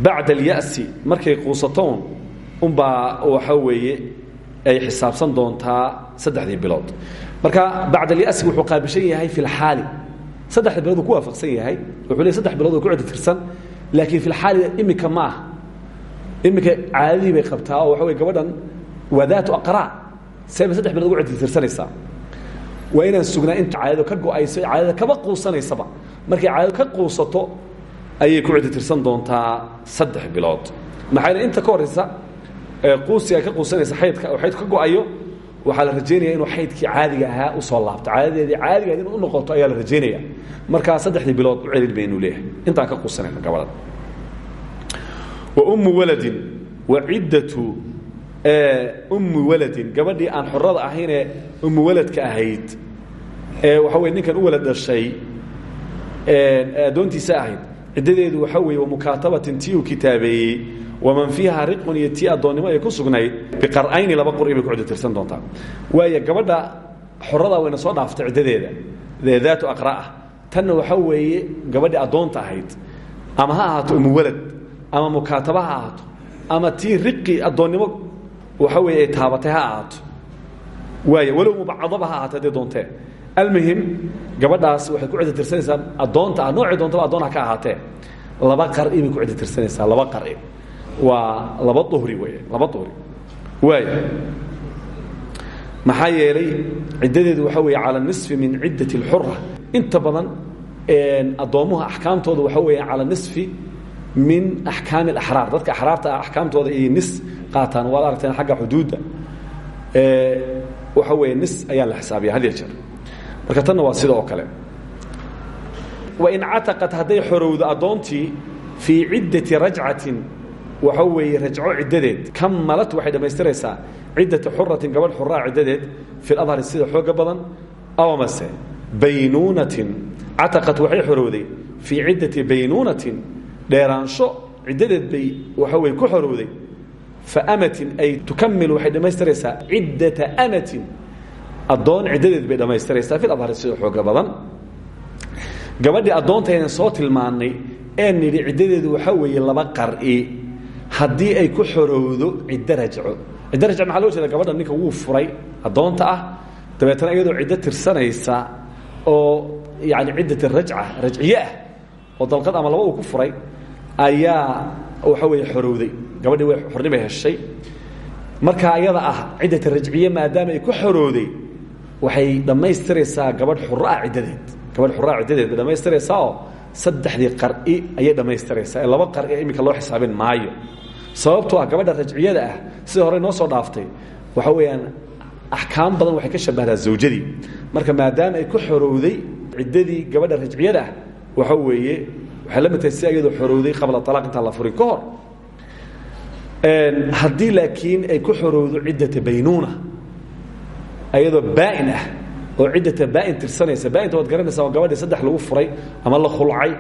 bacda alya'si markay quusatoon unbaa waxa weeye ay xisaabsan doontaa saddexdii bilood. Marka bacd alyasi wuxuu qaabishan yahay fi lxaali saddexda bilood uu ku waafaqsan yahay. Wuxuu le saddex bilood oo ku cedi tirsan laakiin fi lxaali imika ma aha. Imika caadadii bay qabtaa oo waxa wey gabadhan waa daatu aqraa. Seebay saddex bilood ugu cedi tirsanaysaa waa inaan sugnaa inta caadado ka go'ayso caadada kaba quusanaysaba. Markay caadado ka quusato ayay ku cedi tirsan doontaa saddex bilood. Maxaa inta ka horaysa quusiga ka quusanaysa aydka oo xaydku ka go'ayo waxaa la rajaynaya inuu xaydkii caadiga ahaa u soo laabto. Caadadeedii caadiga ahayd inu u noqoto ayaa la rajaynaya markaa saddexdii bilood u celin baynuu leeyahay. Intaan ka quusanayna gabadhan. Wa ummu waladin wa ciddatu ummi waladin gabadhii aan xorada ahaynee ummu waladka ahayd ee waxa weye ninkan u walad dhashay addoontiisa ahayd. Ciddadeedu waxa weeye wa mukaatabatin tii uu kitaabeeyey waman fiiha riqun iyo tii ay ku sugnayd biqar'ayni laba qur'i ku cudi tirsan doontaa. Waayo gabadha xorada wayna soo dhaaftay ciddadeeda dee daatu aqra'ah tanna weeye gabadhii addoonta ahayd ama ha ahaato umu walad ama mukaataba ha ahaato ama tii riqi addoonnimo waxa weeye ay taabatay ha ahaato. Waay walow mubacadaba ha ahaatay hadday doontee. Almuhim gabadhaas waxay ku cidi tirsanaysaa addoonta ah noocii doontaba addoon ka ahaatee. Laba qar'i ku cidi tirsanaysaa laba qar'i waa laba uhri wey laba uhri waay. Maxaa yeelay ciddadeedu waxaa weeye cala nisfi min ciddat اlxura inta badan addoommuha axkaamtooda waxaa weeye cala nisfi min axkaami اlaxraar dadka axraarta ah axkaamtooda iyo nis qaataan waad aragteen xagga xuduudda. Waxa weeye nis ayaa la xisaabiya had ya jeer marka tanna waa sida oo kale wain cataqat hadday xorowdo addoontii fii ciddati rajcatin waxa weeye rajco ciddadeed. Kamalat waxay dhammaystiraysaa ciddata xuratin gabadh xuraa ciddadeed fi ladhari sida xooga badan aw mase baynuunatin cataqat waxay xorowday fii ciddati baynuunatin dheeraansho ciddadeed bay waxa weye ku xorowday. Fa amatin ay tukamilu waxay dhammaystiraysaa ciddata amatin addoon ciddadeed bay dhammaystiraysaa fi ladhari sida xooga badan. Gabadhii addoontaynan soo tilmaannay ee ciddadeedu waxaa weeye laba qar'i haddii ay ku xorowdo ciddo rajco ciddo rajco maxaa loo jeeda gabadha ninka wuu furay addoonta ah. Dabeetana iyadoo ciddo tirsanaysa oo yani ciddat rajca rajciye ah oo dalqad ama laba uu ku furay ayaa waxa weeye xorowday. Gabadhii way xornimay heshay. Marka ayada ah ciddat rajciye maadaama ay ku xorowday waxay dhammaystiraysaa gabadh xura ah ciddadeed. Gabadh xuraa ciddadeed bay dhammaystiraysaa oo saddexdii qar'i ayay dhammaystiraysaa. Ee laba qar'i iminka loo xisaabin maayo. Sababtoo ah gabadha rajciyada ah sida hore noo soo dhaaftay waxa weeyaan axkaam badan waxay ka shabahdaa zawjadii. Marka maadaama ay ku xorowday ciddadii gabadha rajciyada ah waxa weeye waxay la mid tahay si iyadoo xorowday qabla alaaq intaan la furin ka hor. Haddii laakiin ay ku xorowdo ciddata baynuuna ayadoo baa'in ah oo ciddata baain tirsanaysa. Baainta waad garanaysaa waa gabadhii saddex lagu furay ama la khulcay.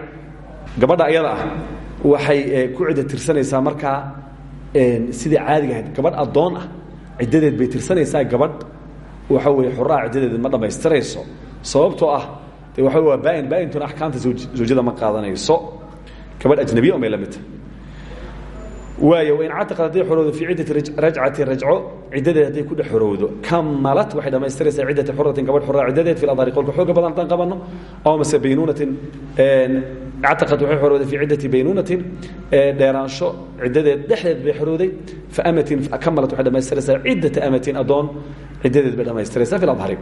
Gabadha ayada ah waxay ku cidda tirsanaysaa markaa sidii caadiga ahayd. Gabadh addoon ah ciddadeed bay tirsanaysaa gabadh. Waxa weye xuraa ciddadeed ma dhammaystirayso. Sababtoo ah de waxa waa baain baaintuna axkaamta zawjada ma qaadanayso. Gabadh ajnabiya un bay la mid tahay waay wain cataqad hadday xorowdo fii ciddati rajcati rajco ciddadeed hadday ku dhex xorowdo. Kamalat waxay dhammaystiraysaa ciddati xuratin gabadh xuraa ciddadeed fi ladhari qolka xooga badan haddaan qabanno aw mase baynuunatin cataqad waxay xorowday fii ciddati baynuunatin dheeraansho ciddadeed dhexdeed bay xorowday faamatin kamalat waxay dhammaystiraysaa ciddata amatin addoon ciddadeed bay dhammaystiraysaa fi ladhari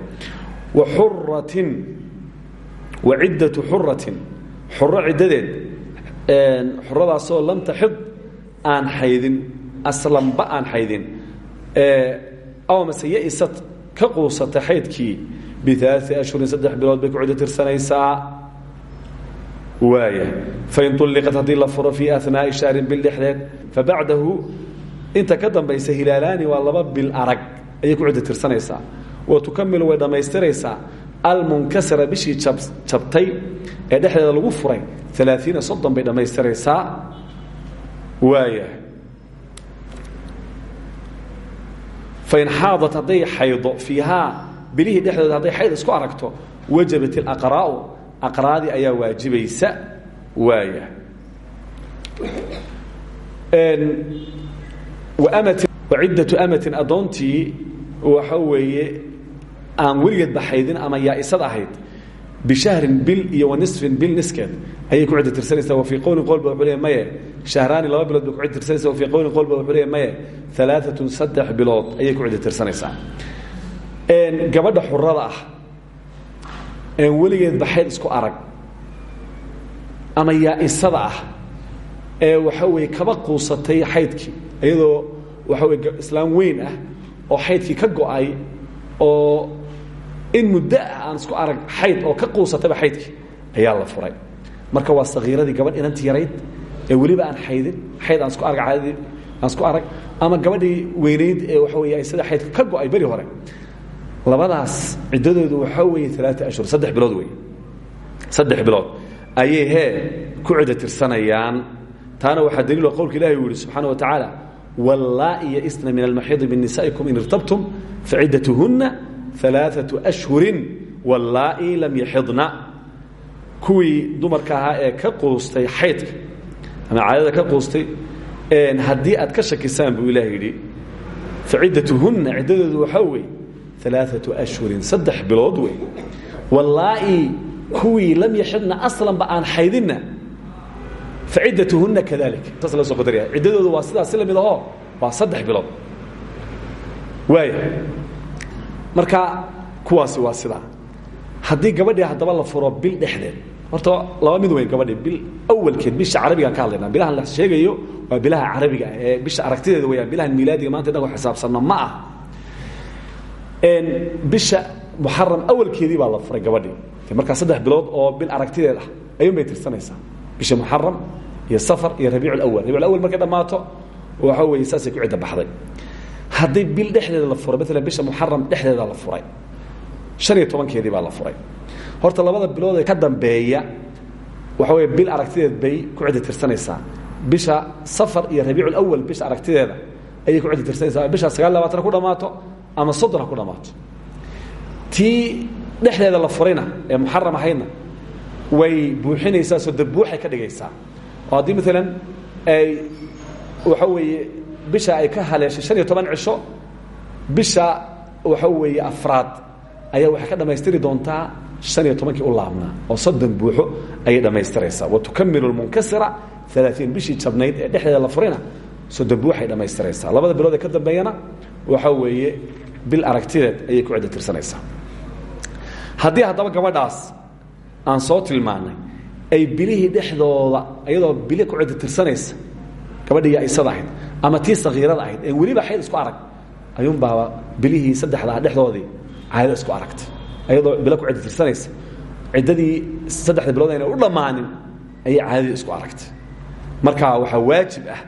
wa xuratin wa ciddatu xuratin xuro ciddadeed xuradaasoo lam taxid aan xaydin aslanba aan xaydin aw mase yaisad ka quusata xaydkii biaai ashhurin saddex bilood bay ku ciddo tirsanaysaa. Waaya fain ulliqat haddii la furo fii anaa'i shahrin bil dhexdeed fabacdahu inta ka dambaysa hilaalaani waa laba bil arag ayay ku ciddo tirsanaysaa. Wa tukamilu way dhammaystiraysaa. Almunkasira bishii jabtay ee dhexdeeda lagu furay alaaiina soddon bay dhammaystiraysaa waaya fain xaadat hadday xaydo fiihaa bilihii dhexdooda hadday xayd isku aragto wajabat ilaqraa'u aqraadii ayaa waajibaysa. Waaya amatin waciddatu amatin addoontii waxa weeye aan weligeedba xaydin ama yaa'isad ahayd bishahrin bil iyo wanisfin bil niskeed ayay ku cidda tirsanaysaa wafii qowlin qolba wuxuu leeya maye. Shahraani laba bilood bay ku cidda tirsanaysa wafii qowlin qolba wuxuu leeya maye. Alaaatun saddex bilood ayay ku cidda tirsanaysaa. Gabadha xurada ah een weligeedba xayd isku arag. Ama yaa'isada ah ee waxa weeye kaba quusatay xaydkii iyadoo waxa weye islaam weyn ah oo xaydkii ka go'ay oo in muddo ah aan isku arag xayd oo ka quusatayba xaydkii ayaa la furay marka waa sakiiradii gabadh inanti yarayd ee weliba aan xaydin xayd aan isku arag ama gabadhii weynayd ee weeye ay sida xaydka ka go'ay hore. Labadaas ciddadoodu waxaa weeye alaaa ashhur saddex bilood wey saddex bilood. Ayay hee ku ciddo tirsanayaan. Taana waxaa daliilo qowlka ilahi uu yihi subxaana wa tacaala wallaa'i yaisna min almaxiidi min nisaa'ikum in irtabtum faciddatuhunna alaaatu ashhurin. Wallaa'i lam yaxidna kuwii dumarka ahaa ee ka quustay xaydka ama caadada ka quustay haddii aad ka shakisaan buu ilaah yidhi faciddatuhunna ciddadoodu waxaa weeye alaaatu ashhurin saddex bilood wey wallaa'i kuwii lam yaxidna aslanba aan xaydinna faciddatuhunna kadalik saas la soo qadaraya ciddadoodu waa sidaas si la mid ahoo waa saddex bilood. Waaya marka kuwaasi waa sidaa. Haddii gabadhii haddaba la furo bil dhexdeed horta laba mid weyn gabadhii bil awalkeed bisha carabigaan ka hadlaynaa bilahan la sheegayo waa bilaha carabiga ee bisha aragtideeda weyaan bilahan miilaadiga maanta inagoo xisaabsanno ma ah. Bisha muxaram awalkeedii baa la furay gabadhii markaa saddex bilood oo bil aragtideed ah. Ayuun bay tirsanaysaa. Bisha muxaram iyo safar iyo rabiic awal rabic awal markay dhammaato waxa weeye saasay ku cidda baxday. Haddii bil dhexdeeda la furay maalan bisha muxaram dhexdeeda la furay shan iyo tobankeedii baa la furay horta labada bilood ee ka dambeeya waxa weye bil aragtideed bay ku cidda tirsanaysaa. Bisha safar iyo rabiic awal bisha aragtideeda ayay ku cidda tirsanaysaa. Bisha sagaal labaatan ku dhammaato ama soddon ha ku dhammaato. Tii dhexdeeda la furayna ee muxaram ahaydna way buuxinaysaa soo dabuuxay ka dhigaysaa. Oo haddii maalan ay waxa weeye bisha ay ka haleeshay shan iyo toban cisho bisha waxa weeye afraad ayaa waxay ka dhammaystiri doontaa han iyo tobankii u laabnaa oo soddon buuxo ayay dhammaystiraysaa. Wa tukamilu lmunkasira alaaiin bishii jabnayd ee dhexdeeda la furayna soddon buuxay labada bilood ee ka dambeeyana waxa weeye bil aragtideed ayay ku ciddo tirsanaysaa. Haddii haddaba gabadhaas aan ay bilihii dhexdooda iyadoo bili ku ciddo tirsanaysa gabadhii yaisada ahayd ama tii sakiirada ahayd ee weliba xayd isku arag ayuunbaaba bilihii saddexdaa dhexdoodii caado isku aragtay ayadoo bilo ku ciddo tirsanaysa ciddadii saddexda bilood ayna u dhammaanin ayay caadadii isku aragtay. Marka waxaa waajib ah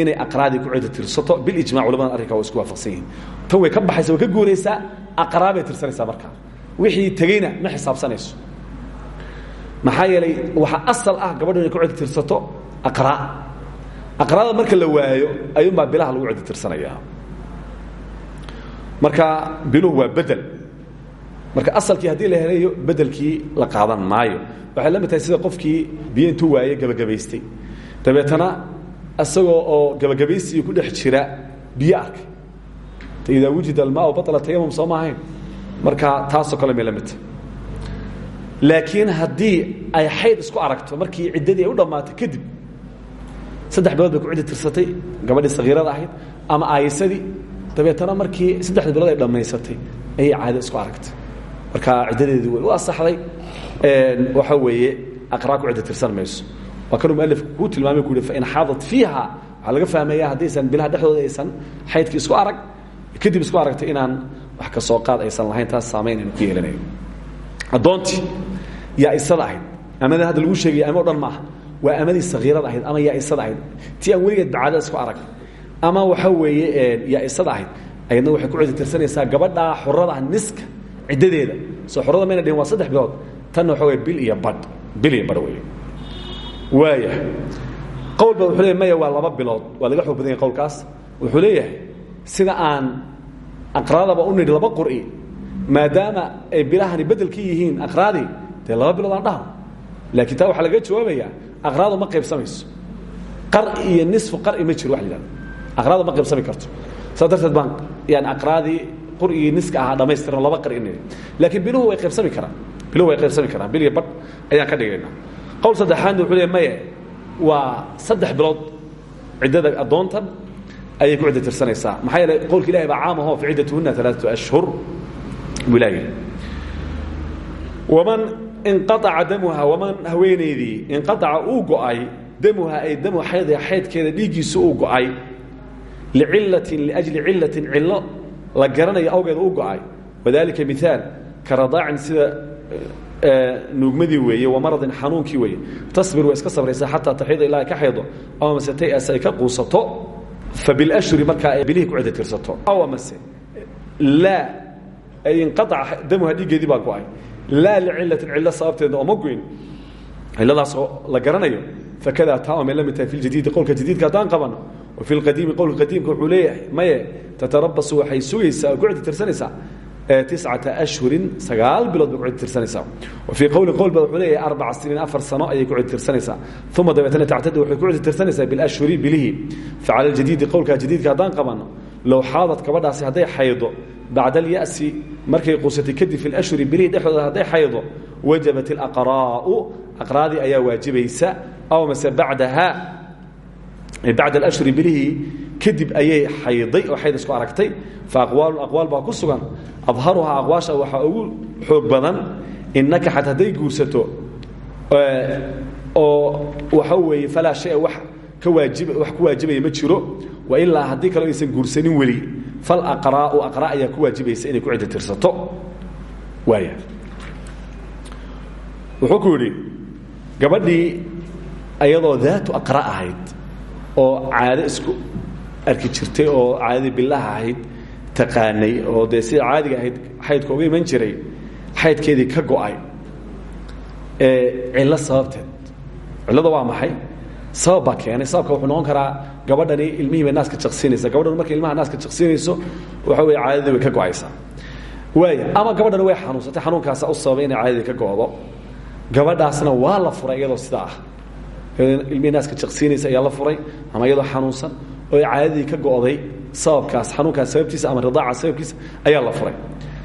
inay aqraadii ku ciddo tirsato bilijmac culamadan arrinka waa isku waafaqsan yihiin tan way ka baxaysa way ka guuraysaa aqraabay tirsanaysaa markaa. Wixii tegeyna ma xisaabsanayso. Maxaa yeelay waxaa asal ah gabadhu inay ku cedi tirsato aqraa. Aqraada marka la waayo ayuunbaa bilaha lagu cedi tirsanayaa marka biluhu waa bedel marka asalkii haddii la helayo bedelkii la qaadan maayo. Waxay la mid sida qofkii biyo waaye gabagabaystay dabeetana isagoo oo gabagabaysiga ku dhex jira biyo arkay. Wujida almaa baطla tayamum soo marka taasoo kale may midta laakiin haddii ay xayd isku aragto markii ciddadii u dhammaatay kadib saddex bilood bay ku ciddi tirsatay gabadhii sagiirada ahayd ama aayisadii. Dabeetana markii saddexda bilood ay dhammaysatay ayay caado isku aragtay marka ciddadeedii way u asaxday. Waxa weeye aqraa ku ciddi tirsan mayso. Waa kanuu mualifku kuu tilmaamay ku yihi fain xaadat fiiha waxaa laga fahmaya haddaysan bilaha dhexdooda aysan xaydkii isku arag kadib isku aragtay inaan wax ka soo qaad aysan lahayn taas saamayn aynu ku yeelanayo addoontii yaa isada ahayd amada hadda lagu sheegaya ama o dhan maaha waa amadii sagiirada ahayd ama yaa isada ahayd. Tii aan weligeed bacaada isku arag. Ama waxa weeye yaa isada ahayd ayadna waxay ku cidi tirsanaysaa gabadhaa xurada ah niska ciddadeeda. Soo xurada mayna dhihin waa saddex bilood tanna waxa wey bil iyo badh bil iyo badh wey waaya qowlba wuxuu leeyahy maya waa laba bilood. Waa laga xoog badan yahay qowlkaas. Wuxuu leeyahay sida aan aqraadaba u nidhi laba qur'i maadaama ay bilahani bedel ka yihiin aqraadii dee laba bilood aan dhahno laakiin taa waxaa laga jawaabayaa aqraadu ma qaybsamayso. Qar iyo nisfu qari ma jiro wa la yihahdo aqraadu ma qaybsami karto. Saas darteed baan yani aqraadii qur'igii niska ahaa dhamaystiran laba qar in laakiin biluhu way qaybsami karaan. Biluhu way qaybsami karaan. Bil iyo badh ayaan ka dhigaynaa. Qowl saddexaadna wuxuu leey maye waa saddex bilood ciddada addoontan ayay ku cidda tirsanaysaa. Maxaa yeele qowlka ilahi baa caam aho fi ciddatuhuna alaaatu ashhur. Buu ilaha yidhi. Waman inqaaca damuha waman haweenaydii inqaaca uu go'ay damuha ay damu xayd xaydkeeda dhiiggiisu uu go'ay licilatin liajli cilatin cillo la garanayo awgeeda u go'ay. Wadalika miaal ka radaacin sida nuugmadii weeye wa maradin xanuunkii weeye. Tasbir way iska sabraysaa xataa taxiida ilaa ka xaydo. Aw amase tayas ay ka quusato fabilashhuri markaa ay bilihii ku cida tirsato. Aw amase laa inqaaca damuha dhiiggeedii baa go'ay. Laa licilatin cillo sababteeda ooma goyn. La garanayo fakada taa la mid tahay fi ljadiidi qowlka jadiidka haddaan qabano lqadiimi qowlka qadiimka wuxuu leeyahay maye tatarabasu waxay sugaysaa oo ku cidi tirsanaysaa tiscata ashhurin sagaal bilood bay ku cidi tirsanaysaa. Wa fii qowli qowl ba wuxuu leeyahay arbaca siniin afar sano ayay ku cidi tirsanaysaa. Uma dabeetana tactadi waxay ku cidi tirsanaysaa bilashhuri bilihii facala ljadiidi qowlka jadiidka haddaan qabano low xaadad gabadhaasi hadday xaydo bacda alya'si markay quusatay kadib fi lashhuri bilihii dhexdooda hadday xaydo wajabat alaqraa'u bacda alashhuri bilihii kadib ayay xayday oo xayd isku aragtay fa aqwaalun aqwaal baa ku sugan adharuhaa aqwaasha waxaa ugu xoog badan in nakaxat hadday guursato oo waxa weeye falaa shaya wax ka waajib wax ku waajibaya ma jiro wa ilaa haddii kaleo aysan guursanin weli falaqraa'u aqraa ayaa ku waajibaysa inay ku cidda tirsato. Waaya wuxuu ku yidhi gabadhii ayadoo daatu aqra ahayd oo caado isku arki jirtay oo caadadii bilaha ahayd taqaanay oo dee sida caadiga ahayd xaydka uga jiray xaydkeedii ka go'ay. Cillo sababteed. Cillada waa maxay? Sabab keenay. Sababka wuxuu noqon karaa gabadhani ilmihii bay naaska jaqsiinaysa gabadhan markay ilmaha naaska jaqsiinayso waxa weye caadadii way ka go'aysaa. Waaya ama gabadhani way xanuunsatay. Xanuunkaasa u sababay inay caadadii ka go'do. Gabadhaasna waa la furay iyadoo sidaa ah ilmihii naaska jaqsiinaysa ayaa la furay ama iyadoo xanuunsan oo caadadii ka go'day sababkaas xanuunkaas sababtiisa ama ridaaca sababkiisa ayaa la furay.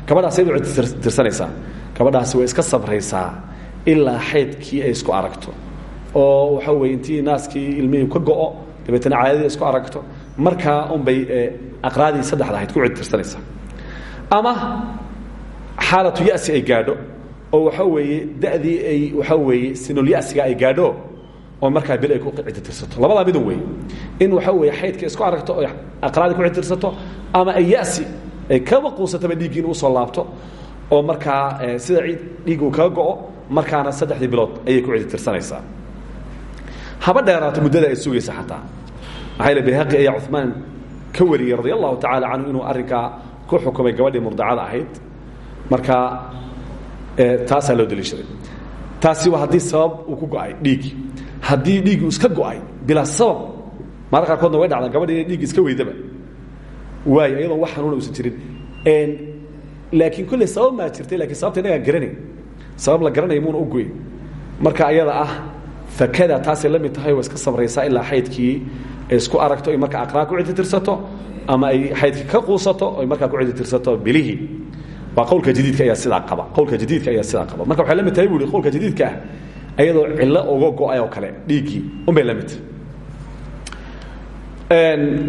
Gabadhaas ayadu cid tirsanaysaa gabadhaasi way iska sabraysaa ilaa xaydkii ay isku aragto oo waxa weye naaskii ilmihii ka go'o dabeetana caadadii isku aragto markaa unbay aqraadii saddexda ahayd ku cid tirsanaysaa ama xaalatu yasi ay gaadho oo waxa weeye da'dii ay waxa weeye sinolyasiga ay gaadho oo markaa bil ay ku ciddi tirsato labadaa midun wey in waxa weeye xaydka isku aragto oo aqraadii ku ciddi tirsato ama ay yasi ay kaba quusataba dhiiggii in u soo laabto oo markaa sida dhiig uu kaga go'o markaana saddexdii bilood ayay ku ciddi tirsanaysaa haba dheeraato muddada ay sugaysa xataa. Maxaa yele bayhaqi ayaa ka wariyey radia allahu tacala canhu inuu arrinkaa ku xukumay gabadhii murdacada ahayd. Marka taasaa loo daliishaday. Taasi waa haddii sabab uu ku go'ay dhiigi haddii dhiiggu iska go'ay bilaa sabab maala qaarkoodna way dhacdaan gabadha inay iska weydaba. Waayo iyadoon wax xanuuna usan jirin. Laakiin kolley sabab maa jirtay lakiin sababta garanayn. Sabab la garanaya muuna u goyn. Marka ayada ah fakada taasay la mid tahay iska sabraysaa ilaa xaydkii ay isku aragto ay marka aqraa ku cidi tirsato ama ay xaydkii ka quusato ay markaa ku cidi tirsato bilihii waa qowlka jadiidka ayaa sidaa qaba qowlka jadiidka ayaa sidaa qaba. Marka waxay la mid tahay bu uhi qowlka jadiidka ah ayadoo cillo uga go'ay oo kale dhiiggii unbay la mid.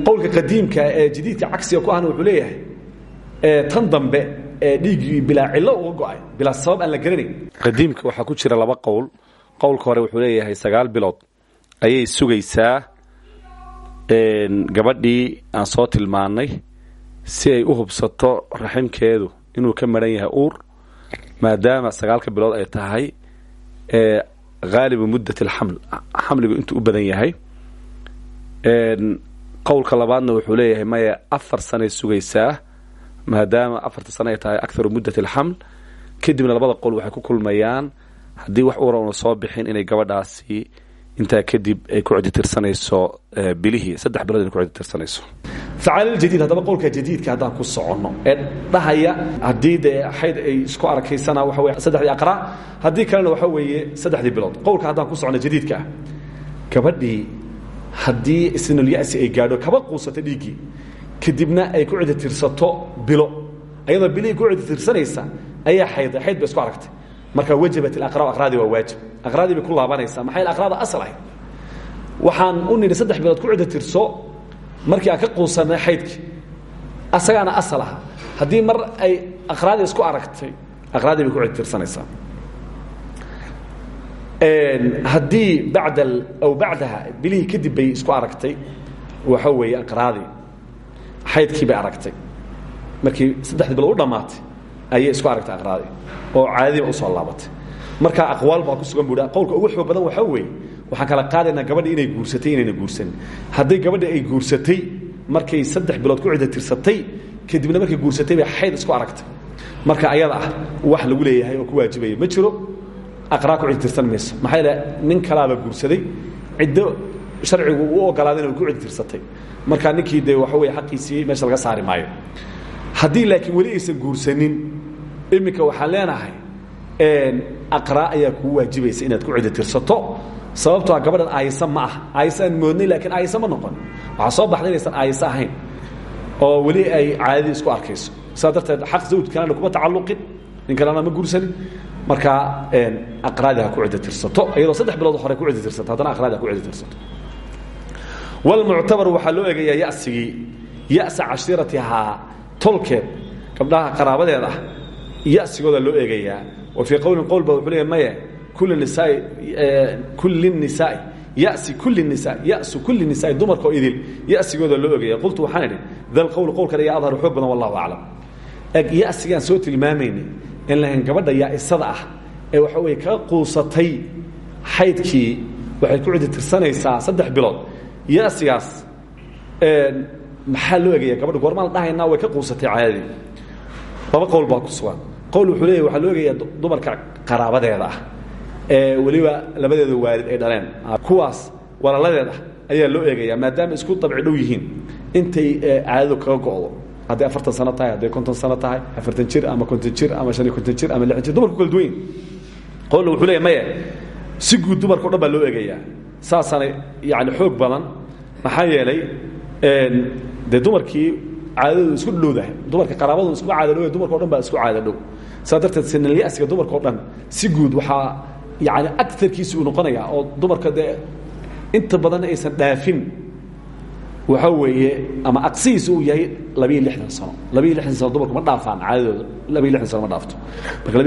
Qowlka qadiimka ee jadiidka cagsiga ku ahna wuxuu leeyahay tan dambe ee dhiiggii bilaa cillo uga go'ay bilaa sabab aan la garanayn. Qadiimka waxaa ku jira laba qowl. Qowlka hore wuxuu leeyahay sagaal bilood. Ayay sugaysaa gabadhii aan soo tilmaannay si ay u hubsato raximkeedu inuu ka maran yahay uur maadaama sagaalka bilood ay tahay haalibu muddat alxaml xamligu intuu u badan yahay qowlka labaadna wuxuu leeyahay maya afar sanay sugaysaa maadaama afarta sano ay tahay akaru muddat alxaml kadibna labada qol waxay ku kulmayaan haddii wax uura una soo bixin inay gabadhaasi intaa kadib ay ku ciditirsanayso bilihii saddex bilood inay ku ciditirsanayso facaalljadiid haddaba qowlka jadiidka haddaan ku soconno. Ee dhahaya haddii dee xayd ay isku arkaysana waxa wey saddexdii aqraa haddii kalena waxa weeye saddexdii bilood. Qowlka haddaan ku soconno jadiidka. Ah gabadhii haddii isnulyasi ay gaadho kaba quusato dhiiggii kadibna ay ku ciditirsato bilo. Ayadoo bilihii ku ciditirsanaysa ayaa xayd bay isku aragtay marka wajabat aqraadii waa waajib. Aqraadii bay ku laabanaysaa. Maxay aqraada asal ahayd? Waxaan u nidhi saddex bilood ku ciditirso markii aan ka quusanay xaydkii asagaana asal aha. Haddii mar ay aqraadii isku aragtay aqraadii bay ku ciditirsanaysaa haddii bacda aw bacdaha bilihii kadib bay isku aragtay waxa weeye aqraadii xaydkii bay aragtay. Markii saddexdii bilood u dhammaatay ayay isku aragtay aqraadii oo caadadiiba u soo laabatay. Marka aqwaal baa ku sugan buu qowlka ugu xoog badan waxaa weeye kala qaadaynaa gabadhi inay guursatay inayna guursanin hadday gabadhi ay guursatay markay saddex bilood ku cida tirsatay kadibna markay guursatay bay xayd isku aragtay. Marka ayada ah wax lagu leeyahay oo ku waajibaya ma jiro aqraa ku ciditirsan mayso. Maxaa yeele nin kalaaba guursaday ciddo sharcigu u ogolaadayna ku ciditirsatay marka ninkii dee waxa weye xaqiisii meesha laga saari maayo. Haddii laakiin weli aysan guursanin iminka waxaan leenahay aqraa ayaa kuu waajibaysa inaad ku ciditirsato sababtoo gabadhan aaysa ma ah aaysa aan moodnay laakiin aaysa ma noqon. Waxaa soo baxday inaysan aaysa ahayn oo weli ay caadadii isku arkayso. Saa darteed xaq zawjkanana kuma tacalluqin. Nin kalena ma guursanin. Markaa aqraadii ha ku ciditirsato iyadoo saddex bilood hore ku ciditirsato haddana aqraadi ha ku ciditirsato walmuctabar waxaa loo eegayaa yasigii yasa cashiiratihaa tolkeed gabdhaha qaraabadeed ah yasigooda loo eegayaa. Wa fii qowlin qowl ba wuxuu leeya kulli nisaai kulli nisaai yasi kulli nisa yasu kulli nisaai dumarka oo idil yasigooda loo eegaya qultu waxaan idhi dal qowl qowlkan ayaa adharu xoog badan wallahu aclam. Yasigaan soo tilmaamaynay in lahayn gabadha yaaisada ah ee waxa weye ka quusatay xaydkii waxay ku cidi tirsanaysaa saddex bilood. Yasigaas maxaa loo egaya gabadha? Goormaa la dhahaynaa way ka quusatay caadadii. Laba qowl baa ku sugan qowl wuxuu leeyahy waxaa loo egayaa dumarka qaraabadeeda ah. Ee weliba labadeeda waalid ay dhaleen. Kuwaas walaaladeeda ayaa loo eegayaa maadaama isku dabci dhow yihiin. Intay caadadu kaga go'do. Hadday afartan sano tahay hadday konton sano tahay afartan jir ama konton jir ama shan iyo konton jir ama lixan jir dumarku kala duwan yihiin qowlna wuxuu leeyahy maya si guud dumarka o dhan baa loo eegayaa. Saasaana yani xoog badan. Maxaa yeelay dee dumarkii caadadooda isku dhowdahay. Dumarka qaraabadooda isku caada dhow dumarka o dhan baa isku caada dhow saa darteed sinalyasiga dumarka o dhan si guud waxaa yani agarkiisi uu noqonayaa oo dumarka dee inta badan aysan dhaafin waxa weeye ama aqsihiisa uu yahay labiyo lixdan sano. Labiyo lixdan sano dumarku ma dhaafaan caadadooda labiyo lixdan sano ma dhaafto. Marka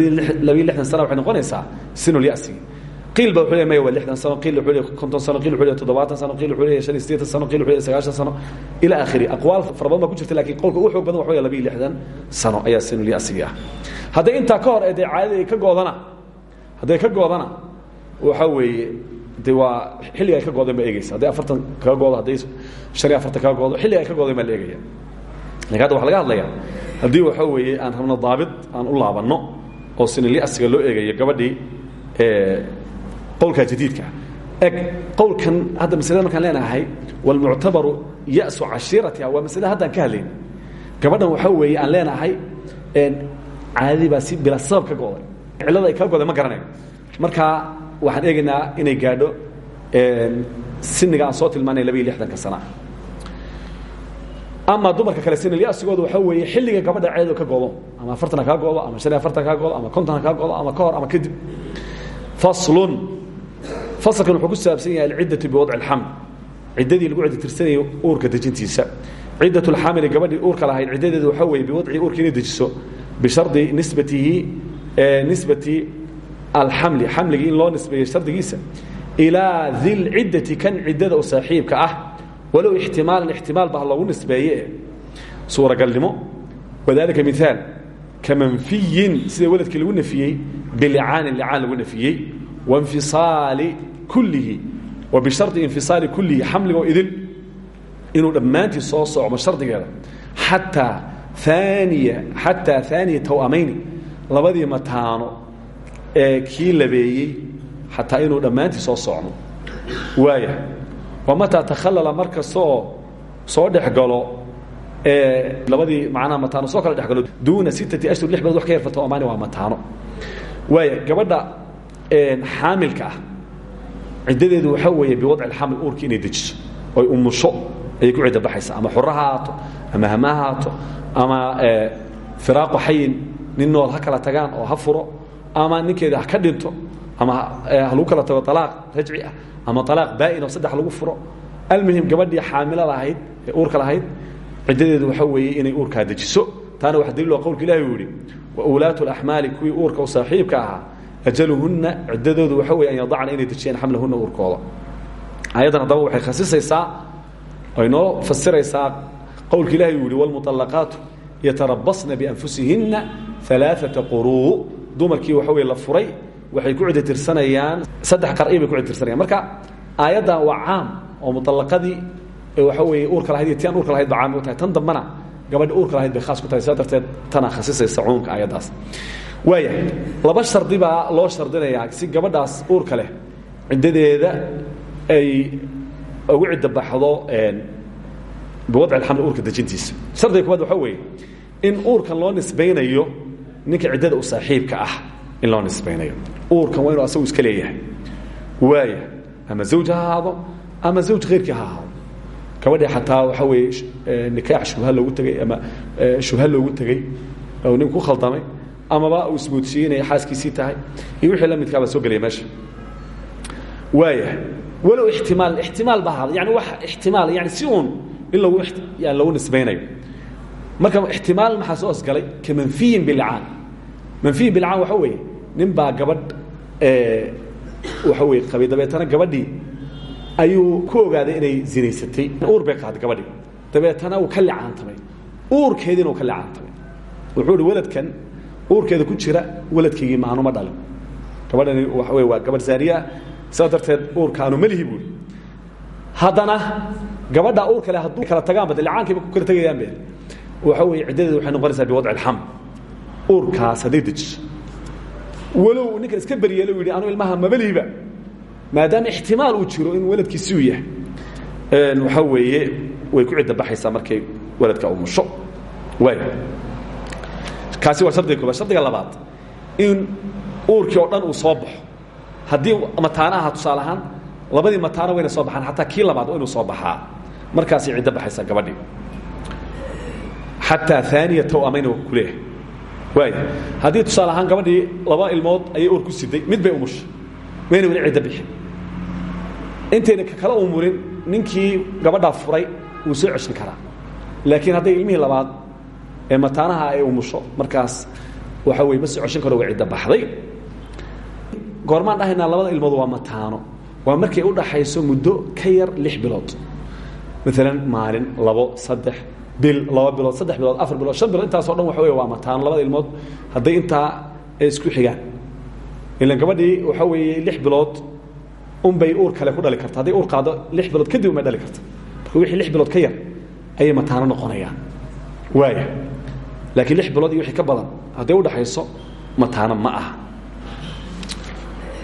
labiyo lixdan sana waxay noqonaysaa sinulyasigi qiil ba wuxuu leey maya waa lixdan sano qiil wuxuu leey konton sano qiil wuxuu leey toddobaatan sano qiil wuxuu leey shan iyo siddeetan sano qiil wuxuu leey sagaashan sano ila aakhiri. Aqwaal fara badan baa ku jirta lakiin qowlka ugu xoog badan waxa weya labiyo lixdan sano ayaa sinulyasigi ah. Hadday intaa ka hor ee dee caadadii ay ka goodana hadday ka goodana waxa weeye de waa xilliga ay ka goodeen baa eegeysa hadday afartan kaga goodo hadday shan iyo afartan kaga goodo xilliga ay ka goodeen baa la eegaya. Lakin hadda waxa laga hadlayaa haddii waxa weeye aan rabno daabit aan u laabanno oo siniliasiga loo eegayo gabadhii qowlkaa jadiidkaa eg qowlkan hadda maslada markaan leenahay wاlmuctabaru yasu cashiiratiha waa maslada haddaan ka hadlayna gabadhan waxaa weeye aan leenahay caadadii baa si bila sabab ka go'day. Cillada ay ka goday ma garanayo markaa waxaan eegaynaa inay gaadho siniga aan soo tilmaanay laba iyo lixdanka sana. Ama dumarka kale sinilyasigooda waxaa weeye xilliga gabadha ceedo ka godo ama afartan ha kaa godo ama shan iyo afartan kaa godo ama konton ha kaa godo ama ka hor ama kadib faslun fasalkan wuxuu ku saabsan yahay alciddatu biwadci alxaml ciddadii lagu cidda tirsanayay uurka dejintiisa ciddat lxamili gabadhii uurka lahayd ciddadeedu waxaa weeye biwadci uurka inay dejiso bishardi nisbatihi nisbati alxamli xamligii in loo nisbeeyo shardigiisa ilaa dilciddati kan ciddada oo saaxiibka ah walow ixtimaalan ixtimaal ba ha loogu nisbeeye suuragalnimo wadalika miaal ka manfiyin sida weladkii lagu nafiyey bilicaanin licaan lagu nafiyey wainfisaali kullihi wa bishardi infisaali kullihi xamligoo idil inuu dhammaantii soo socmo shardigeeda. Xataa aaniya xataa aaniya tawamayni labadii mataano ee kii labeeyey xataa inuu dhammaantii soo socmo waaya wa mataa takhalala mar kastaoo soo dhex galo labadii macnaha mataano soo kala dhex galo duuna sittati ashhur lix bilood wax ka yar fata amaani waa mataano. Waaya gabadha xaamilka ah ciddadeedu waxaa weeye biwadci alxaml uurkii inay dejiso. Oy umusho ayay ku cidda baxaysaa ama xura ha haato ama hama ha haato ama firaaqu xayin nin nool ha kala tagaan oo ha furo ama ninkeeda ha ka dhinto ama ha lagu kala tago alaaq rajci ah ama alaaq baa'in oo saddex lagu furo. Almuhim gabadhii xaamilo lahayd ee uurka lahayd ciddadeedu waxaa weeye inay uurkaa dejiso. Taana waxa daliilo qowlka ilahi uu yihi wa ulaatu alaxmaali kuwii uurka u saaxiibka ahaa ajaluhunna ciddadoodu waxa weye an yadacna inay dejiyaan xamlahunna uurkooda ayaddan haddaba waxay khasisaysaa ay noo fasiraysaa qowlka ilahi uu yihi wاlmuطalaqaatu yatarabasna bianfusihinna alaaثaةa quruu dumarkii waxa weye la furay waxay ku cidda tirsanayaan saddex qar'i bay ku cidda tirsanayan marka aayaddan waa caam oo muطalaqadii waxa weeye uurka lahayd iyo ti aan urka lahayd ba caam u tahay tan dambana gabadhi uurka lahayd bay khaas ku tahay saa darteed tanaa khasisaysa cumuumka aayaddaas waaya laba shardi baa loo shardinayaa si gabadhaas uurka leh. Ciddadeeda ay ugu cidda baxdo biwadci alxamli uurka dejintiisa. Shardiga kubaad waxaa weeye in uurkan loo nisbaynayo ninka ciddada u saaxiibka ah in loo nisbaynayo. Uurkan waa inu asagu iska leeyahay. Waaya ama zawj ha ama zawj khayrkii ha ahaado. Gabadhii xataa waxaa weeye nikaax shubha loogu tegey ama shubha loogu tegey oo nin khaldamay amaba uu ismoodsiiyey inay xaaskiisii tahay. Iyo wixii la midkaa baa soo gelaya meesha. Waaya walow ixtimaal ixtimaal ba ahaada yani wax ixtimaal yani si uun in lagu yani lagu nisbaynayo. Marka ixtimaal maxaa soo osgalay? Ka manfiyin bilicaan manfiyin bilicaan waxa weeye nin baa gabadh waxa weye qabay dabeetana gabadhii ayuu ku ogaaday inay zinaysatay. Uur bay qaaday gabadhii. Dabeetana uu ka licaantamay. Uurkeediina uu ka licaantamay. Wuxuu ihi weladkan uurkeeda ku jira weladkaygii maanuma dhalin. Gabadhani waxa wey waa gabadh zaaniyaa sidaa darteed uurkaanu melihi buuri haddana gabadha uur kale hadduu kala tagaanba de licaankiiba ku kala tegayaan be waxa weye ciddadeeda waxay noqonaysaa biwadci alxaml uurkaas hadday dejiso. Walow iska beryeelo u yidhi anu ilmaha mabelihiba maadaama ixtimaal uu jiro in weladkiisi uu yahay. Waxaa weeye way ku cidda baxaysaa markay weladka umusho. Waay kaasi waa shardiga koobaad shardiga labaad in uurkii oo dhan uu soo baxo. Haddii mataana aha tusaale ahaan labadii mataano wayna soo baxaan xataa kii labaad waa inuu soo baxaa. Markaasay ciddo baxaysaa gabadhii xataa aaniya tawamayna ku leeyahay. Waay haddii tusaale ahaan gabadhii laba ilmood ayay uur ku siday mid bay umushay mayna weli ciddo bixin. Intayna kala umurin ninkii gabadhaa furay wuu soo ceshan karaa. Laakiin hadday ilmihii labaad ee mataanaha ay umusho. Markaas waxa weye ma soo ceshan karo way ciddo baxday. Goormaan dhahaynaa labada ilmood waa mataano. Waa markay u dhaxayso muddo ka yar lix bilood. Maalan maalin labo saddex bil laba bilood saddex bilood afar bilood shan bilood intaasoo dhan waxa wey waa mataano. Labada ilmood hadday intaa isku xigaan. Ilan gabadhii waxa weeye lix bilood unbay uur kale ku dhali karta. Hadday uur qaado lix bilood kadib unbay dhali karta. Wixii lix bilood ka yar ayay mataano noqonayaan. Waaya laakiin lix bilood iyo wixii ka badan hadday udhaxayso mataana ma aha.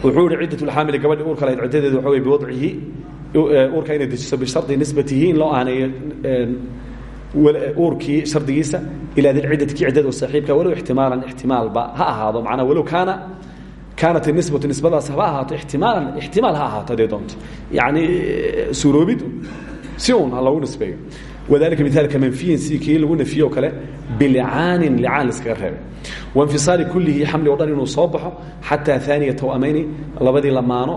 Wuxuu ihi ciddat lxaamili gabadhii uurka lahayd ciddadeedu waxa wey biwadcihi uurka inay dejiso bishardi nisbatihi in loo aaneeyo uurkii shardigiisa ilaa dilciddati kii ciddada saaxiibka walow ixtimaalan ixtimaalba ha ahaado macnaa walow kaana kaanat nisbatu nisbadaas haba ahaato ixtimaalan ixtimaal ha ahaato hadday doonto. Yacni suuroobid si uun ha loogu nisbeeyo wadalika miaalka manfiyin sidii kii lagu nafiye oo kale bilicaanin licaan laiskaga reebay wainfisaali kullihi xamli o dhan inuu soo baxo xataa aaniya twamayni labadii lamaano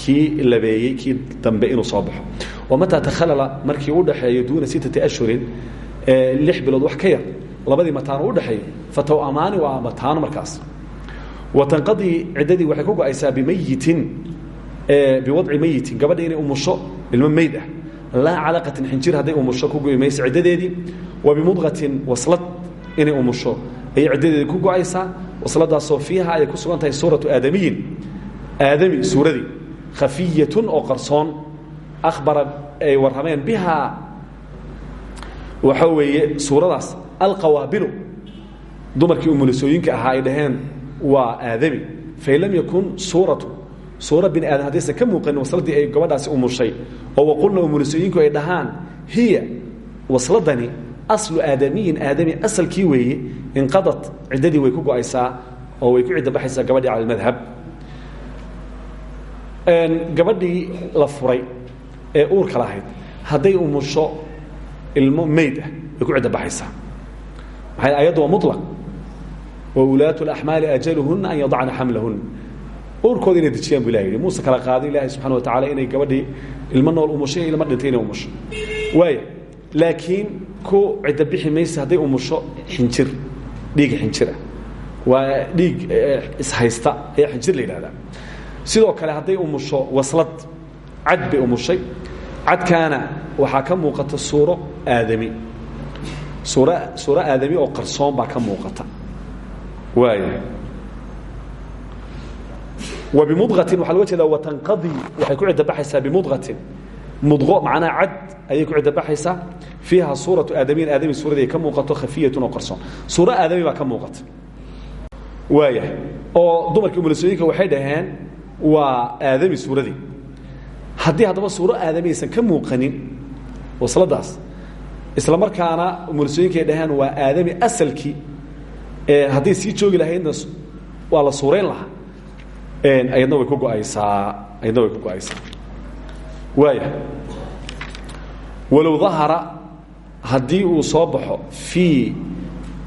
kii labeeyey kii dambe inuu soo baxo wamataa takhalala markii u dhaxeeyo duuna sittati ashhurin lix bilood wax ka yar labadii mataano udhexeeyo fatawamaani waa mataano markaas watanqadii ciddadii waxay laa calaqatin xinjir hadday umusho ku go'i mayso ciddadeedii. Wa bimudqatin waslad umusho. Ayay ciddadeedii ku go'aysaa. Wasladaasoo fiiha ay ku sugan tahay suuratu aadamiyin. Aadami suuradii. Khafiyatun oo qarsoon. Ahbara ay warrameen bihaa waxa weeye suuradaas alqawaabilu dumarkii umulisooyinka ahaa ay waa aadami. Fain yakun suuratu suura bini aadam haddaysan ka muuqanin wasladii ay gabadhaasi umushay oo waqulna umulisooyinku ay dhahaan hiya wasladani aslu aadamiyin aadami asalkii weeye inqadat ciddadii way ku go'aysaa oo way ku cidda baxaysaa gabadhii cala almadhab gabadhii la furay ee uurka lahayd hadday umusho ilmo mayd ah ku cidda baxaysaa. Maxay ayaddu waa mulaq wa ulaatu اlaxmaali ajaluhuna an yadacna xamlahuna uurkooda inay dejiyaan bu ilah yidhi muuse kala qaadin ilaahay subxana wa tacala inay gabadhii ilmo nool umusho iyo ilmo dhintay inay umusho waaya laakiin ku cidda bixi maysa hadday umusho xinjir dhiiga xinjira. Waa dhiig ishaysta ayaa xinjir la yidhahdaa sidoo kale hadday umusho waslad cad bay umushay cadkaana waxaa ka muuqata suuro aadami. Suur suuro aadami oo qarsoon baa ka muuqata. Waaya wa bimudqatin waxaa loga jeeda watanqadii waxay ku cidda baxaysaa bimudqatin mudqo macnaa cad ayay ku cidda baxaysaa fiiha suuratu aadamiyin aadami suuradii ay ka muuqato khafiyatun oo qarsoon suuro aadami baa ka muuqata waaya oo dumarkii umulisooyinka waxay dhaheen waa aadami suuradii haddii haddaba suuro aadami aysan ka muuqanin wasladaas isla markaana umulisooyinka ay dhaheen waa aadami asalkii hadday sii joogi lahaydna waa la suurayn lahaa ayadna way ku go'aysaa ayadna way ku go'aysaa. Waaya. Walow dahara uu soo baxo fii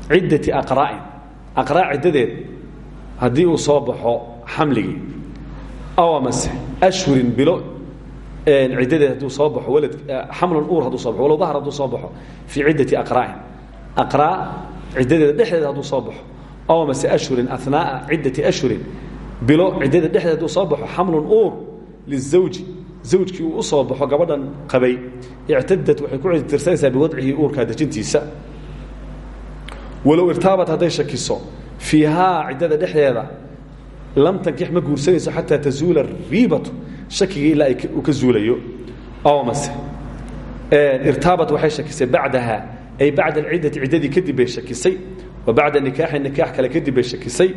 ciddati aqraa'in aqraa' ciddadeed haddii uu soo baxo xamligii aw amase ashhurin bilo ciddadeed hadduu soo baxo walad xamlun uur hadduu soo baxo walow dahar hadduu soo baxo fii ciddati aqraa'in aqraa' ciddadeeda dhexdeeda hadduu soo baxo aw amase ashhurin anaa'a ciddati ashhurin bilo ciddada dhexdeed hadduu soo baxo xamlun uur lizawji. Zawjkii uu soo baxo gabadhan qabay. Ictadad waxay ku tirsanaysaa biwadcihi uurkaa dejintiisa. Walow irtaabat hadday shakiso fiihaa ciddada dhexdeeda lam tankix ma guursanayso xataa tazuula riibatu shakigii ilaa uu ka zuulayo. Mase irtaabat waxay shakisay bacdaha ay bacda alciddati ciddadii kadib shakisay wa bacda nikaaxi nikaax kale kadib shakisay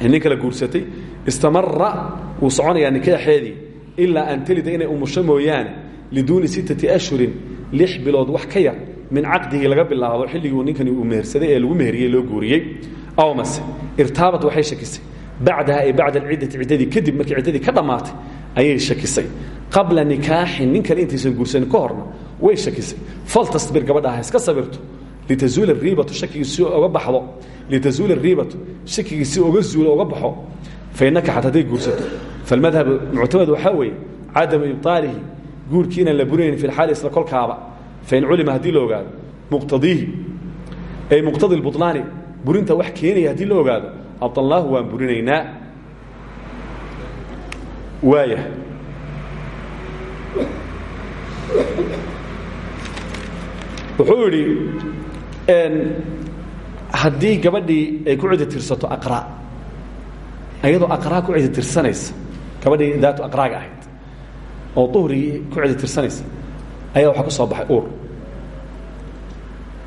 nin kala guursatay istamara wuu soconayaa nikaaxeedii ilaa an telida inay umusho mooyaane liduuni ashhurin lix bilood wax ka yar min caqdigii laga bilaabo xilligii ninkani uu mehersaday ee lagu meheriyey loo guuriyey. Aw mase irtaabat waxay shakisay. Bacdaha ay bacda alciddati ciddadii kadib markii ciddadii ka dhammaatay ayay shakisay. Qabla nikaaxin nin kale intaysan guursanin ka horna way shakisay. Faltasbir gabadhaha iska sabirto litazuula riibatu shakigii si oga baxdo litazuula riibatu shakigii si oga zuulo oga baxo fainakaxat hadday guursato falmadhab muctamad waxaa weeye cadamu ibطaalihi guurkii inaan la burinayn fi lxaali isla kolkaaba fain culima haddii la ogaado muqtadiihi ay muqtadi buطlaani burinta wax keenaya haddii la ogaado abطalnaahu waan burinaynaa waaya wuxuu idhi haddii gabadhii ay ku cidi tirsato aqra ayadoo aqraa ku cidi tirsanaysa gabadhii daatu aqraaga ahayd oo duhrigii ku cidi tirsanaysa ayaa waxaa ku soo baxay uur.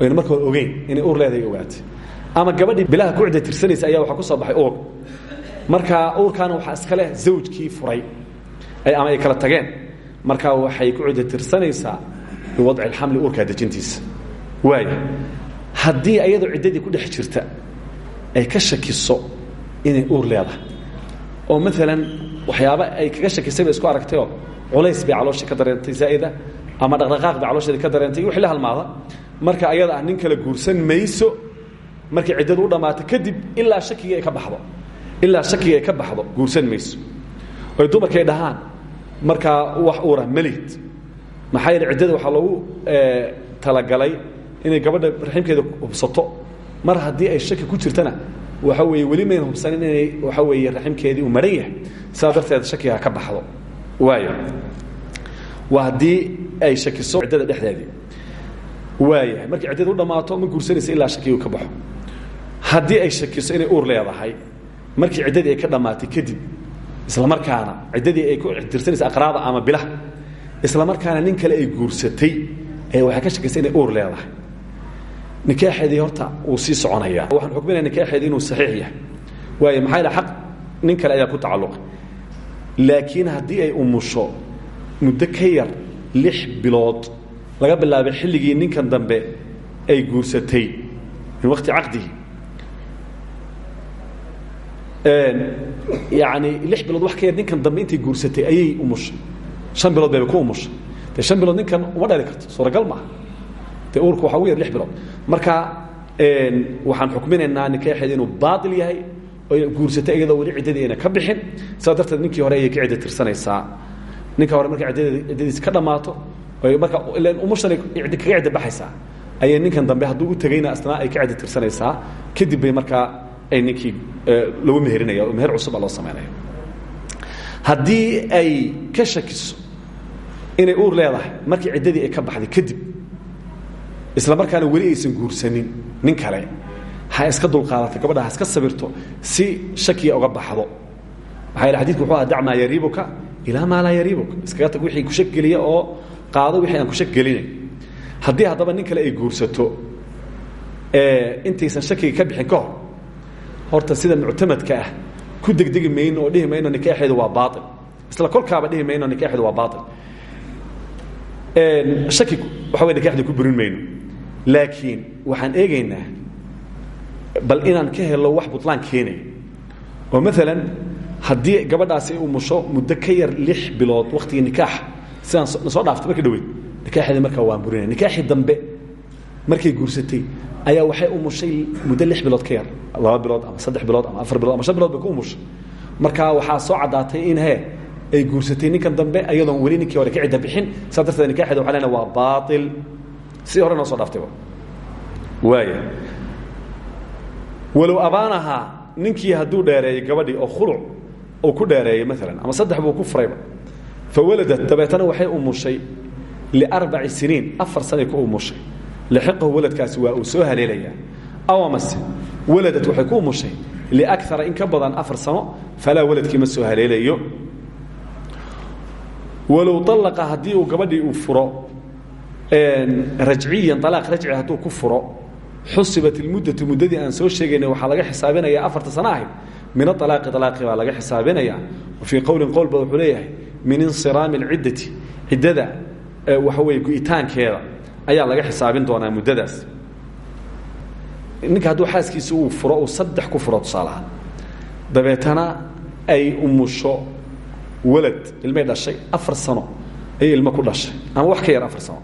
Ayna marka ogeyn inay uur leedahay ogaatay. Ama gabadhii bilaha ku cidda tirsanaysa ayaa waxaa ku soo baxay uur. Marka uurkaana waxaa iska leh zawjkii furay ama ay kala tageen. Marka waxay ku cidda tirsanaysaa biwadci alxamli uurkaa dejintiisa. Waaya haddii ayadoo ciddadii ku dhex jirta ay ka shakiso inay uur leedahay. Oo maalan waxyaaba ay kaga shakisay bay isku aragtayoo culays bay calooshii ka dareentay zaa'ida ama dhaqdhaqaaq bay caloosheeda ka dareentay iyo la halmaada. Marka ayada ah nin kale guursan mayso markay ciddadu u dhammaato kadib ilaa shakigii ay ka baxdo. Ilaa shakigii ay ka baxdo guursan mayso. Oy dumarkay dhahaan markaa wax uura melid maxaa yeele ciddada waxaa loogu talagalay inay gabadha raximkeeda hubsato. Mar haddii ay shaki ku jirtana waxa weeye weli mayna hubsanin inay waxa weeye raximkeedii uu maran yahay. Shakiga ka baxdo. Waayo. Waa haddii ay shakiso ciddada dhexdeedii. Waayahay markay ciddada u ma guursanaysa ilaa shakigu ka baxo. Haddii ay shakiso inay uur leedahay markii ciddadii ka dhammaatay kadib isla markaana ciddadii ay ku tirsanaysa aqraada ama bilaha isla markaana nin kale ay guursatay ee waxay ka shakisay inay uur leedahay nikaaxeedii horta wuu sii soconayaa waxaan xukminaya nikaaxeedii inuu saxiix yahay. Waayo maxaa yaele xaq nin kale ayaa ku tacalluqay. Laakiin haddii ay umusho muddo ka yar lix bilood laga bilaabay xilligii ninkan dambe ay guursatay. Min waqti caqdihi yani lix bilood wax ka yar ninkan dambe intay guursatay ayay umushay. Shan bilood bayba ku umushay. Dee shan bilood ninkan uma dhali karto. Suuragal maaha dee uurku waxa ugu lix bilood. Marka waxaan xukminaynaa nikaaxeeda inuu baail yahay oo guursatay iyadoo weli ciddadii ayna ka bixin. Sidaa ninkii hore ayay ka cidda tirsanaysaa. Ninka hore markay ciddadiisi ka dhammaato marka ilan umushanay kaga cidda baxaysaa ayay ninkan dambe hadduu u tegayna asnaa ay ka cidda kadib bay markaa ay ninkii lagu meherinaya meher cusuba loo samaynaya haddii ay ka shakiso inay uur leedahay markii ciddadii ay ka baxday kadib isla markaana weli aysan guursanin nin kale ha iska dulqaadatay gabadha ha iska sabirto si shakiya uga baxdo. Maxaa yele xadidku wuxuu aha dac maa yariibuka ilaa maa laa yariibuka iskaga wixii ku shak oo qaado wixii aan ku shak gelinayn haddii nin kale ay guursato intaysan shakiga ka bixin ka hor horta sida muctamadka ah ku degdegi oo dhihi mayno nikaaxeedu waa baail isla kolkaaba dhihi mayno nikaaxeedu waa baail shaki waxa way nikaxdii ku burin laakiin waxaan eegaynaa bal inaan ka helo wax butlaan keenaya oo maalan haddii gabadhaasi ay umusho muddo ka yar lix bilood waktigii nikaaxa sidaan na soo dhaaftay marka dhaweyd nikaaxeedii markaa waan burinaya nikaaxii dambe markay guursatay ayaa waxay umushay muddo lix bilood ka yar laba bilood ama saddex bilood ama afar bilood ama shan bilood ku umushay marka waxaa soo caddaatay in he ay guursatay ninkan dambe ayadoon weli ninkii hore ka cidda bixin saa darteed nikaxeeda waxa lena waa baail sidii hore noo soo dhaaftayba waaya walow abaanahaa ninkii hadduu dheereeyey gabadhii oo khuluc uu ku dheereeyey maalan ama saddex buu ku furayba fa waladat dabeetana waxay umushay liarbaci siniin afar sanay ku umushay lixiqahu waladkaasi waa uu soo haleelayaa. Aw amase waladat waxay ku umushay liakara in ka badan afar sano falaa waladkii ma soo haleelayo. Walow alaqa haddii uu gabadhii uu furo rajciyan alaaq rajci hadduu ku furo xusibat ilmuddatu muddadii aan soo sheegaynay waxaa laga xisaabinaya afarta sano ahayd. Min aalaaqi alaaqi baa laga xisaabinaya fii qowlin qowl ba wuxuu leeyahay min insiraami alciddati ciddada waxa weye gu'itaankeeda ayaa laga xisaabin doonaa muddadaas. Ninka hadduu xaaskiisi uu furo uu saddex ku furo tusaalahaan dabeetana ay umusho walad ilmay dhashay afar sano ayay ilmo ku dhashay ama wax ka yar afar sano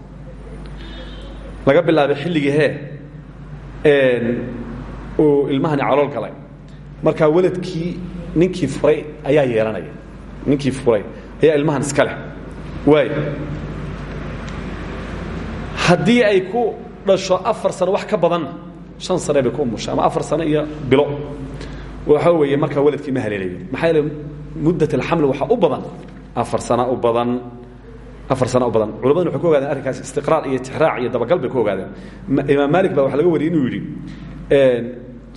laga bilaabay xilligii hee uu ilmahani calool galay. Markaa waladkii ninkii furay ayaa yeelanaya. Ninkii furay ayaa ilmahan iska leh. Waay haddii ay ku dhasho afar sano wax ka badanna shan sane bay ku umushay ama afar sano iyo bilo. Waxa weeye markaa waladkii ma haleelayo maxaa yeele muddat alxamli waxaa u badan afar sana u badan afar sana badan. Culammaduna waxay ku ogaadeen arrinkaas istiqraar iyo tixraac iyo dabagal bay ku ogaadeen. Imaam maalik baa waxa laga wariyey inuu yidhi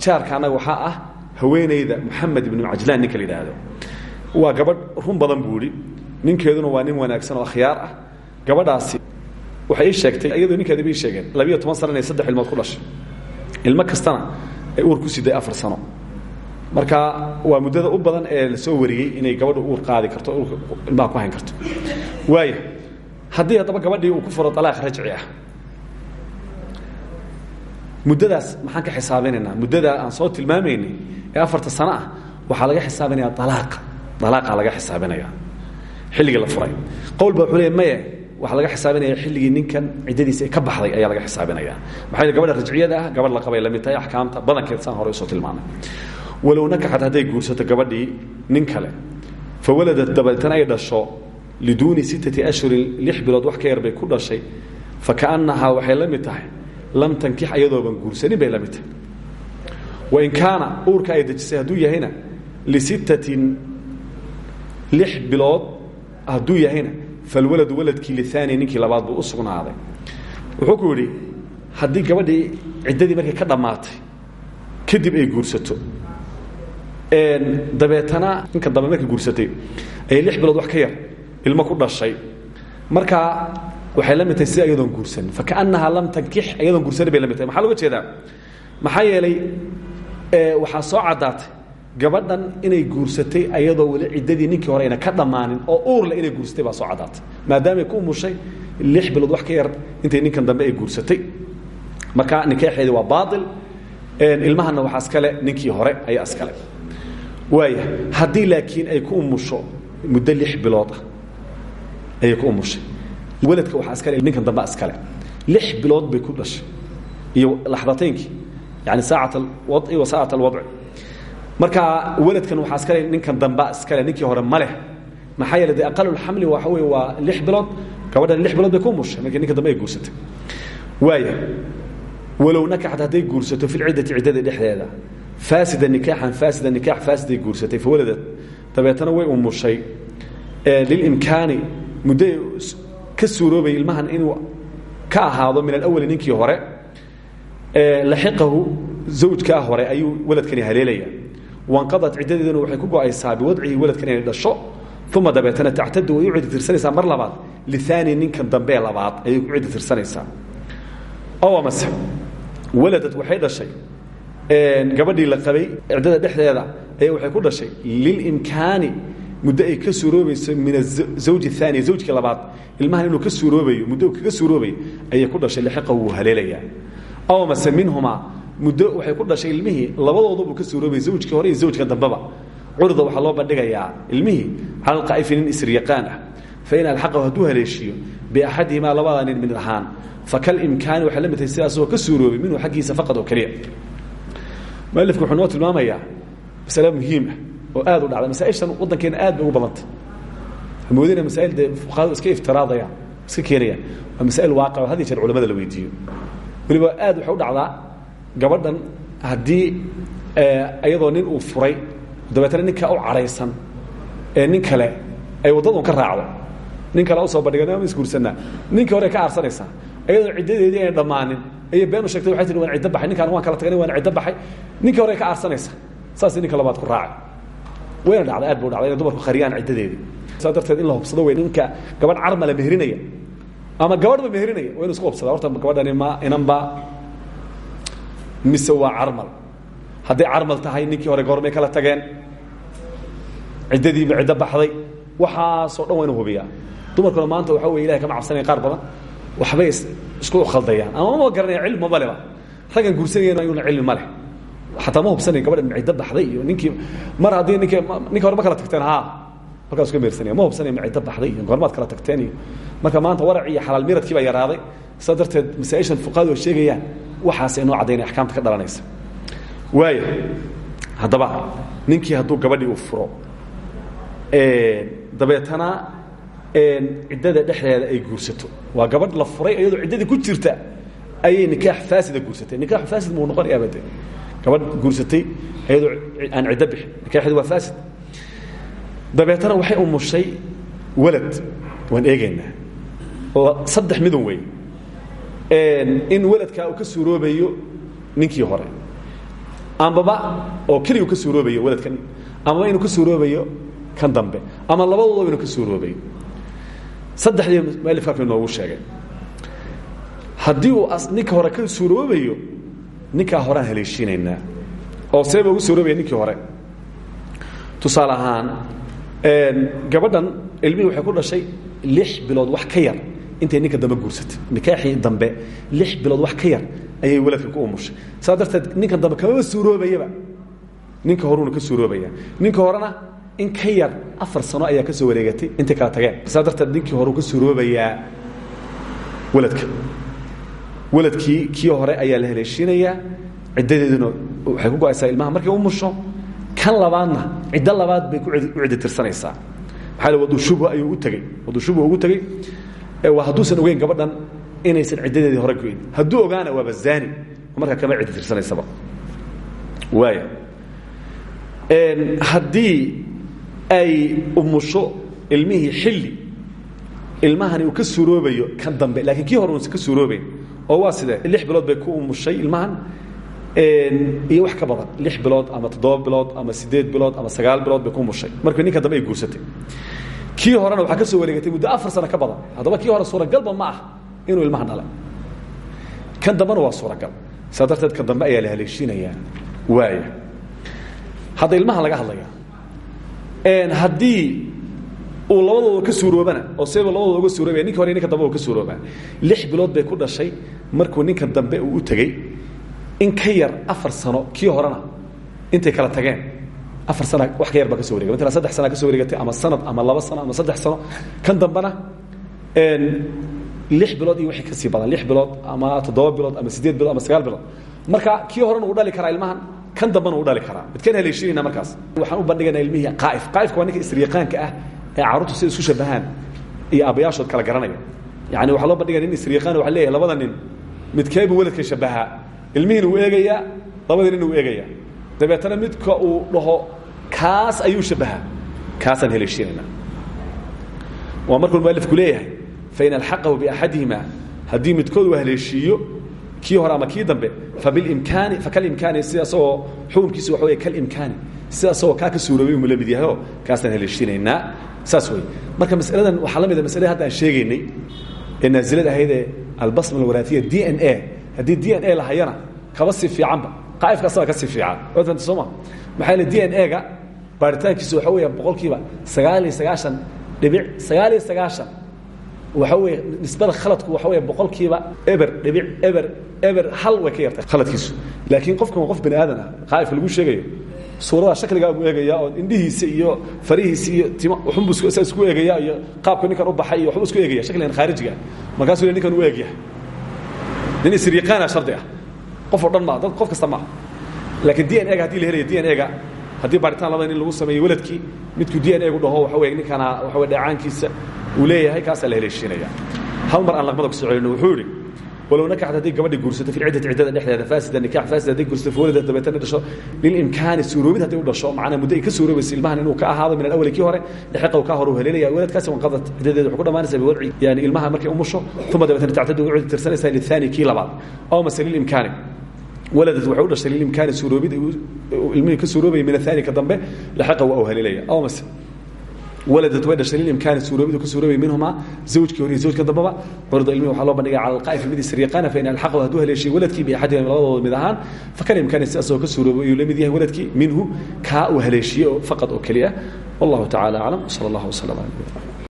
jaarka annaga waxaa ah haweenayda moxamed ibnu cajlaan ninka la yidhaahdo. Waa gabadh run badan buu idhi ninkeeduna waa nin wanaagsan oo akhyaar ah. Gabadhaasi waxay ii sheegtay iyadoo ninkeeda ba ii sheegeen labiyo toban sana inay saddex ilmood ku dhashay. Ilmo kastana ay uur ku siday afar sano. Marka waa muddada u badan ee la soo wariyey inay gabadhu uur qaadi karto ilmaha ku hayn karto. Waaya haddii haddaba gabadhii uu ku furo alaaq rajci ah. Muddadaas maxaan ka xisaabinaynaa. Muddada aan soo tilmaamaynay ee afarta sano ah waxaa laga xisaabinaya alaaqa alaaqa laga xisaabinaya xilligii la furay. Qowl ba wuxuu leey maye waxaa laga xisaabinaya xilligii ninkan ciddadiisa ay ka baxday ayaa laga xisaabinaya maxaa yeel gabadha rajciyada ah gabadh la qabay la mid tahay axkaamta badankeed saan hore u soo tilmaamay. Walow nakaxad hadday guursato gabadhii nin kale. Fa waladad dabeetana ay dhasho liduuni sittati ashhurin lix bilood wax ka yar bay ku dhashay fa kaannahaa waxay la mid tahay lam tankix ayadooban guursanin bay la mid tahay wain kaana uurka ay dejisay hadduu yahayna lisittatin lix bilood hadduu yahayna falwaladu waladkii liaani ninkii labaad buu u wuxuu ku yidhi haddii gabadhii ciddadii markay ka dhammaatay kadib ay guursato dabeetana ninka dambe guursatay ay lix wax ka yar ilmo ku dhashay. Markaa waxay la mid tahay sida iyadoon guursanin fakaannahaa lam tankix iyadoon guursanin bay la mid maxaa loga jeedaa? Maxaa yeelay waxaa soo caddaatay gabadhan inay guursatay ayadoo weli ciddadii ninkii hore ayna ka dhammaanin oo uurle inay guursatay baa soo caddaatay. Maadaamay ku umushay lix bilood wax ka yar intay ninkan dambe ay guursatay. Marka nikaaxeedii waa baail ilmahana waxaa iskale ninkii hore ayaa iskale waaya haddii laakiin ay ku umusho muddo lix bilood ah ayay ku umushay waladka waxaa iskale ninkan dambea iskale lix bilood bay ku dhashay. Iyo laxdataynkii yani saacat alwadci wa saacat alwadci marka waladkan waxaa iskale ninkan dambea iskale ninkii hore ma leh. Maxaa yeele dee aqalulxamli waxa wey waa lix bilood. Gabadhan lix bilood bay ku umushay markii ninka dambe ay guursatay. Waaya walow nakaxad hadday guursato fi lciddati ciddada dhexdeeda faasida nikaaxan faasida nikaax faasiday guursatay fawaladad dabeetana way umushay lilimkaani muddo ka suuroobay ilmahan inuu ka ahaado min alawali ninkii hore laxiqahu zawjkaa hore ayuu waladkani haleelaya. Wanqadat ciddadeeduna waxay ku go'aysaa biwadcihi waladkan inay dhasho uma dabeetana tactadu way u ciddi tirsanaysaa mar labaad. Liaani ninkan dambee labaad ayay ku ciddi tirsanaysaa. Ow amase waladad waxay dhashay gabadhii la qabay ciddada dhexdeeda ayaa waxay ku dhashay lilimkaani muddo ay ka suuroobayso min azawj aani zawjkii labaad. Ilmahan inuu ka suuroobayo muddo kaga suuroobayo ayay ku dhashay lixiqa wuu haleelayaa aw mase minhumaa muddo waxay ku dhashay ilmihii labadoodabuu ka suuroobaya zawjkii hore iyo zawjka dambeba. Curda waxaa loo bandhigayaa ilmihii cala alqaa'ifi nin isryaqaan ah. Fain alxaqahu hadduu haleeshiiyo biaxadihimaa labada nin mid ahaan. Fakalimkaani waxay la mid tahay sidaasoo ka suuroobay minhu xaggiisa faqad oo keliya mualifku wuxuu noo tilmaamayaa masale muhiim ah oo aad u dhacda masaaishan waddankeena aad bay ugu badanta hamoodina masaail dee fuqahadu iska iftiraadayaan iska keenayaan waa masaa'il waaqic oo had iyo jeer culamada la weydiiyo. Weliba aad waxay u dhacdaa gabadhan haddii iyadoo nin uu furay dabeetana ninkaa u cadhaysan ee nin kale ay waddadun ka raacdo. Nin kale u soo bandhigan ama isguursanaa ninkii hore ka aarsanaysaa iyadoo ciddadeedii ayna dhammaanin ayay beenu sheegtay waxay tihi waan ciddo baxay. Ninkaan waan kala tagnay waan ciddo baxay. Ninkii hore ka aarsanaysa saasay ninka labaad ku raacay wayna dhacday aad bu dhacday inay dumarku qariyaan ciddadeedii saa darteed in la hubsado wey ninka gabadh carmala meherinaya ama gabadhba meherinaya waa inu isku hubsada. Horta gabadhani ma inanba mise waa carmal. Hadday carmal tahay ninkii hore goormay kala tageen ciddadiiba ciddo baxday waxaasoo dhan waa inu hubiyaa. Dumarkuna maanta waxa wey ilahay kama cabsanaya qaar badan waxbay isku khaldayaan. Ama ma garanaya cilmi maba leba raggan guursanayana ayuna cilmi ma leh xataa ma hubsanayn gabadhan ciddo baxday iyo ninkii mar haddii nink ninka hore ma kala tagteen ha markaas ka meersanaya ma hubsanaya ma ciddo baxday iyo goormaad kala tagteen iyo. Marka maanta warac iyo xalaal miradkii baa yaraaday. Saa darteed masaa-ishan fuqahadu ay sheegayaan waxaasay noo caddaynaya axkaamta ka dhalanaysa. Waaya haddaba ninkii hadduu gabadhii uu furo dabeetana ciddada dhexdeeda ay guursato. Waa gabadh la furay iyadoo ciddadii ku jirta ayay nikaax faasida guursatay. Nikaax faasid muu noqonayaa bade gabadh guursatay iyadoo aan ciddo bixin nikaaxeedu waa faasid dabeetana waxay umushay walad waan eegaynaa saddex midun wey in waladkaa uu ka suuroobayo ninkii hore ambaba oo keliga u ka suuroobayo waladkan amaba inuu ka suuroobayo kan dambe ama labadooda inuu ka suuroobayo saddexdii mualif halka inoogu sheegay haddii uu ninka hore ka suuroobayo ninkaa horeaan haleeshiinaynaa oo seeba ugu suuroobaya ninkii hore. Tusaale ahaan gabadhan ilmihii waxay ku dhashay lix bilood wax ka yar intay ninka dambe guursatay. Nikaaxii dambe lix bilood wax ka yar ayay waladka ku umushay. Saa darteed ninkan dambe kamaba suuroobayaba ninka horuuna ka suuroobaya ninka horena in ka yar afar sano ayaa ka soo wareegatay intay kala tageen. Saa darteed ninkii horeu ka suuroobayaa waladka waladkii kii hore ayaa la haleeshiinayaa ciddadeeduna waxay ku go'aysaa ilmaha. Markay umusho kan labaadna ciddo labaad bay ku ciddi tirsanaysaa. Maxaa wadushubha ayuu u tegey. Wadushubha ugu tegey. Waa hadduusan ogeyn gabadhan inaysan ciddadeedii hore goyn hadduu ogaana waaba zaani. Markaa kama ciddi tirsanaysaba waaya haddii ay umusho ilmihii xilli ilmahani uu ka suuroobayo kan dambe laakiin kii hore uusan ka suuroobayn oo waa sidee? lix bilood bay ku umushay ilmahan. Iyo wax ka badan. lix bilood ama toddoba bilood ama siddeed bilood ama sagaal bilood bay ku umushay. Markii ninka dambe ay guursatay. Kii horena waxaa ka soo wareegatay muddo afar sano ka badan. Haddaba kii hore suuragalba ma ah inuu ilmaha dhalay. Kan dambena waa suuragal. Saa darteed kan dambe ayaa la haleeshiinayaa waaya hadda ilmaha laga hadlaya haddii uu labadooda ka suuroobana oo seeba labadooda uga suuroobaya ninka hore ninka dambe uu ka suuroobaa lix bilood bay ku dhashay markuu ninka dambe uu u tegey. In ka yar afar sano kii horena intay kala tageen. Afar sana wax ka yar baa ka so waregay matala saddex ka so ama sanad ama laba sano ama saddex sano. Kan dambena lix bilood iyo wixii ka sii badan. Lix bilood ama toddoba bilood ama siddeed bilood ama sagaal bilood. Marka kii horena uu dhali karaa ilmahan. Kan dambena uu dhali karaa. Midkan haleeshinayna markaas. Waxaan u bandhigaynaa ilmihii qaa'if. Qaa'ifka waa ninka isriiqaanka ah ee carruurtu sida isku shabahaan iyo aabbayaashood kala garanaya. Yani waxaa loo bandhigaya nin isriiqaan waxa leeyahay labada nin midkeebuu weladka shabahaa ilmihiina uu eegayaa labadii nin uu eegayaa dabeetana midka uu dhaho kaas ayuu shabahaa kaasaan haleeshiinaynaa waa markuu mualifku leeyahay fain alxaqahu biaxadihima haddii midkood uu haleeshiiyo kii hore ama kii dambe fabilimkaani fakalimkaani sida asagoo xukunkiisu waxa wey kalimkaani sida asagoo kaa ka suuroobay mu la mid yahayo kaasaan haleeshinaynaa saas wey marka masaladan waxaa la mida masalada hadda aan sheegaynay ee naazilada ahaydee albasma alwaraatiya d n a. Haddii d n a la hayana kaba sii fiicanba. Qaa'ifka asaga ka sii fiican. Waad fanta soo ma? Maxaa yeele d n a-ga baaritaankiisu waxa weeya boqolkiiba sagaal iyo sagaashan dhibic sagaal iyo sagaashan waxa weeye nisbada khaladku waxa weeye boqolkiiba eber dhibic eber eber hal way ka yartay khaladkiisu. Laakiin qofkan waa qof bani aadan ah qaa'ifka lagu sheegayo suurada shakligaa buu eegaya oo indhihiisa iyo farihiisa iyo saa isku eegaya iyo qaabka ninkan u baxay iyo waxbuu isku eegaya shakligan khaarijiga. Markaasuu le ninkan u eegyahay nin isriiqaana shardi ah. Qof oo dhan maa dad qof kasta maaha laakiin d n ega haddii la helaya d n ega haddii baaritaan labada nin lagu sameeyo weladkii midkuu d n egu dhaho waxa wey ninkana waxa wey dheecaankiisa uu leeyahay kaasaa la haleeshiinaya hal mar aan laqmada ku soo celino wuxuu yidhi walow nakaxad hadday gabadhi guursato fi ciddati ciddada dhexdeeda faasida nikax faasid hadday guursato fawalada dabeetana dhasho lilimkaani suuroobid hadday u dhasho macnaa muddo ay ka suuroobayso ilmahan inuu ka ahaado min alawali kii hore dhaxiqa ka hore uu haleelaya weladkaasi wanqadat ciddadeeda wuxuu ku dhamaanaysaa biwadci yani ilmaha markay umusho uma dabeetana tactadu ugu cidi tirsanaysaa lithani kii labaad aw mase lilimkaani waladad waxay u dhashay lilimkaani suuroobid ilmihii ka suuroobaya min athani ka dambe laxiqa waa uu haleelaya aw mase waladad way dhashay lilimkaani suuroobidu ka suuroobaya minhumaa zawjkii hore iyo zawjka dambaba. Curda ilmihi waxaa loo bandhigaya cala alqaa'if mid isriiqaana fain alxaqahu hadduu haleeshiyo waladkii biaxadihim labadooda mid ahaan. Fakana imkaani si asagoo ka suuroobay ayuu la mid yahay waladkii minhu kaa uu haleeshiye faqad oo keli ah wallahu tacala aclam sala allah wasalam ala nabina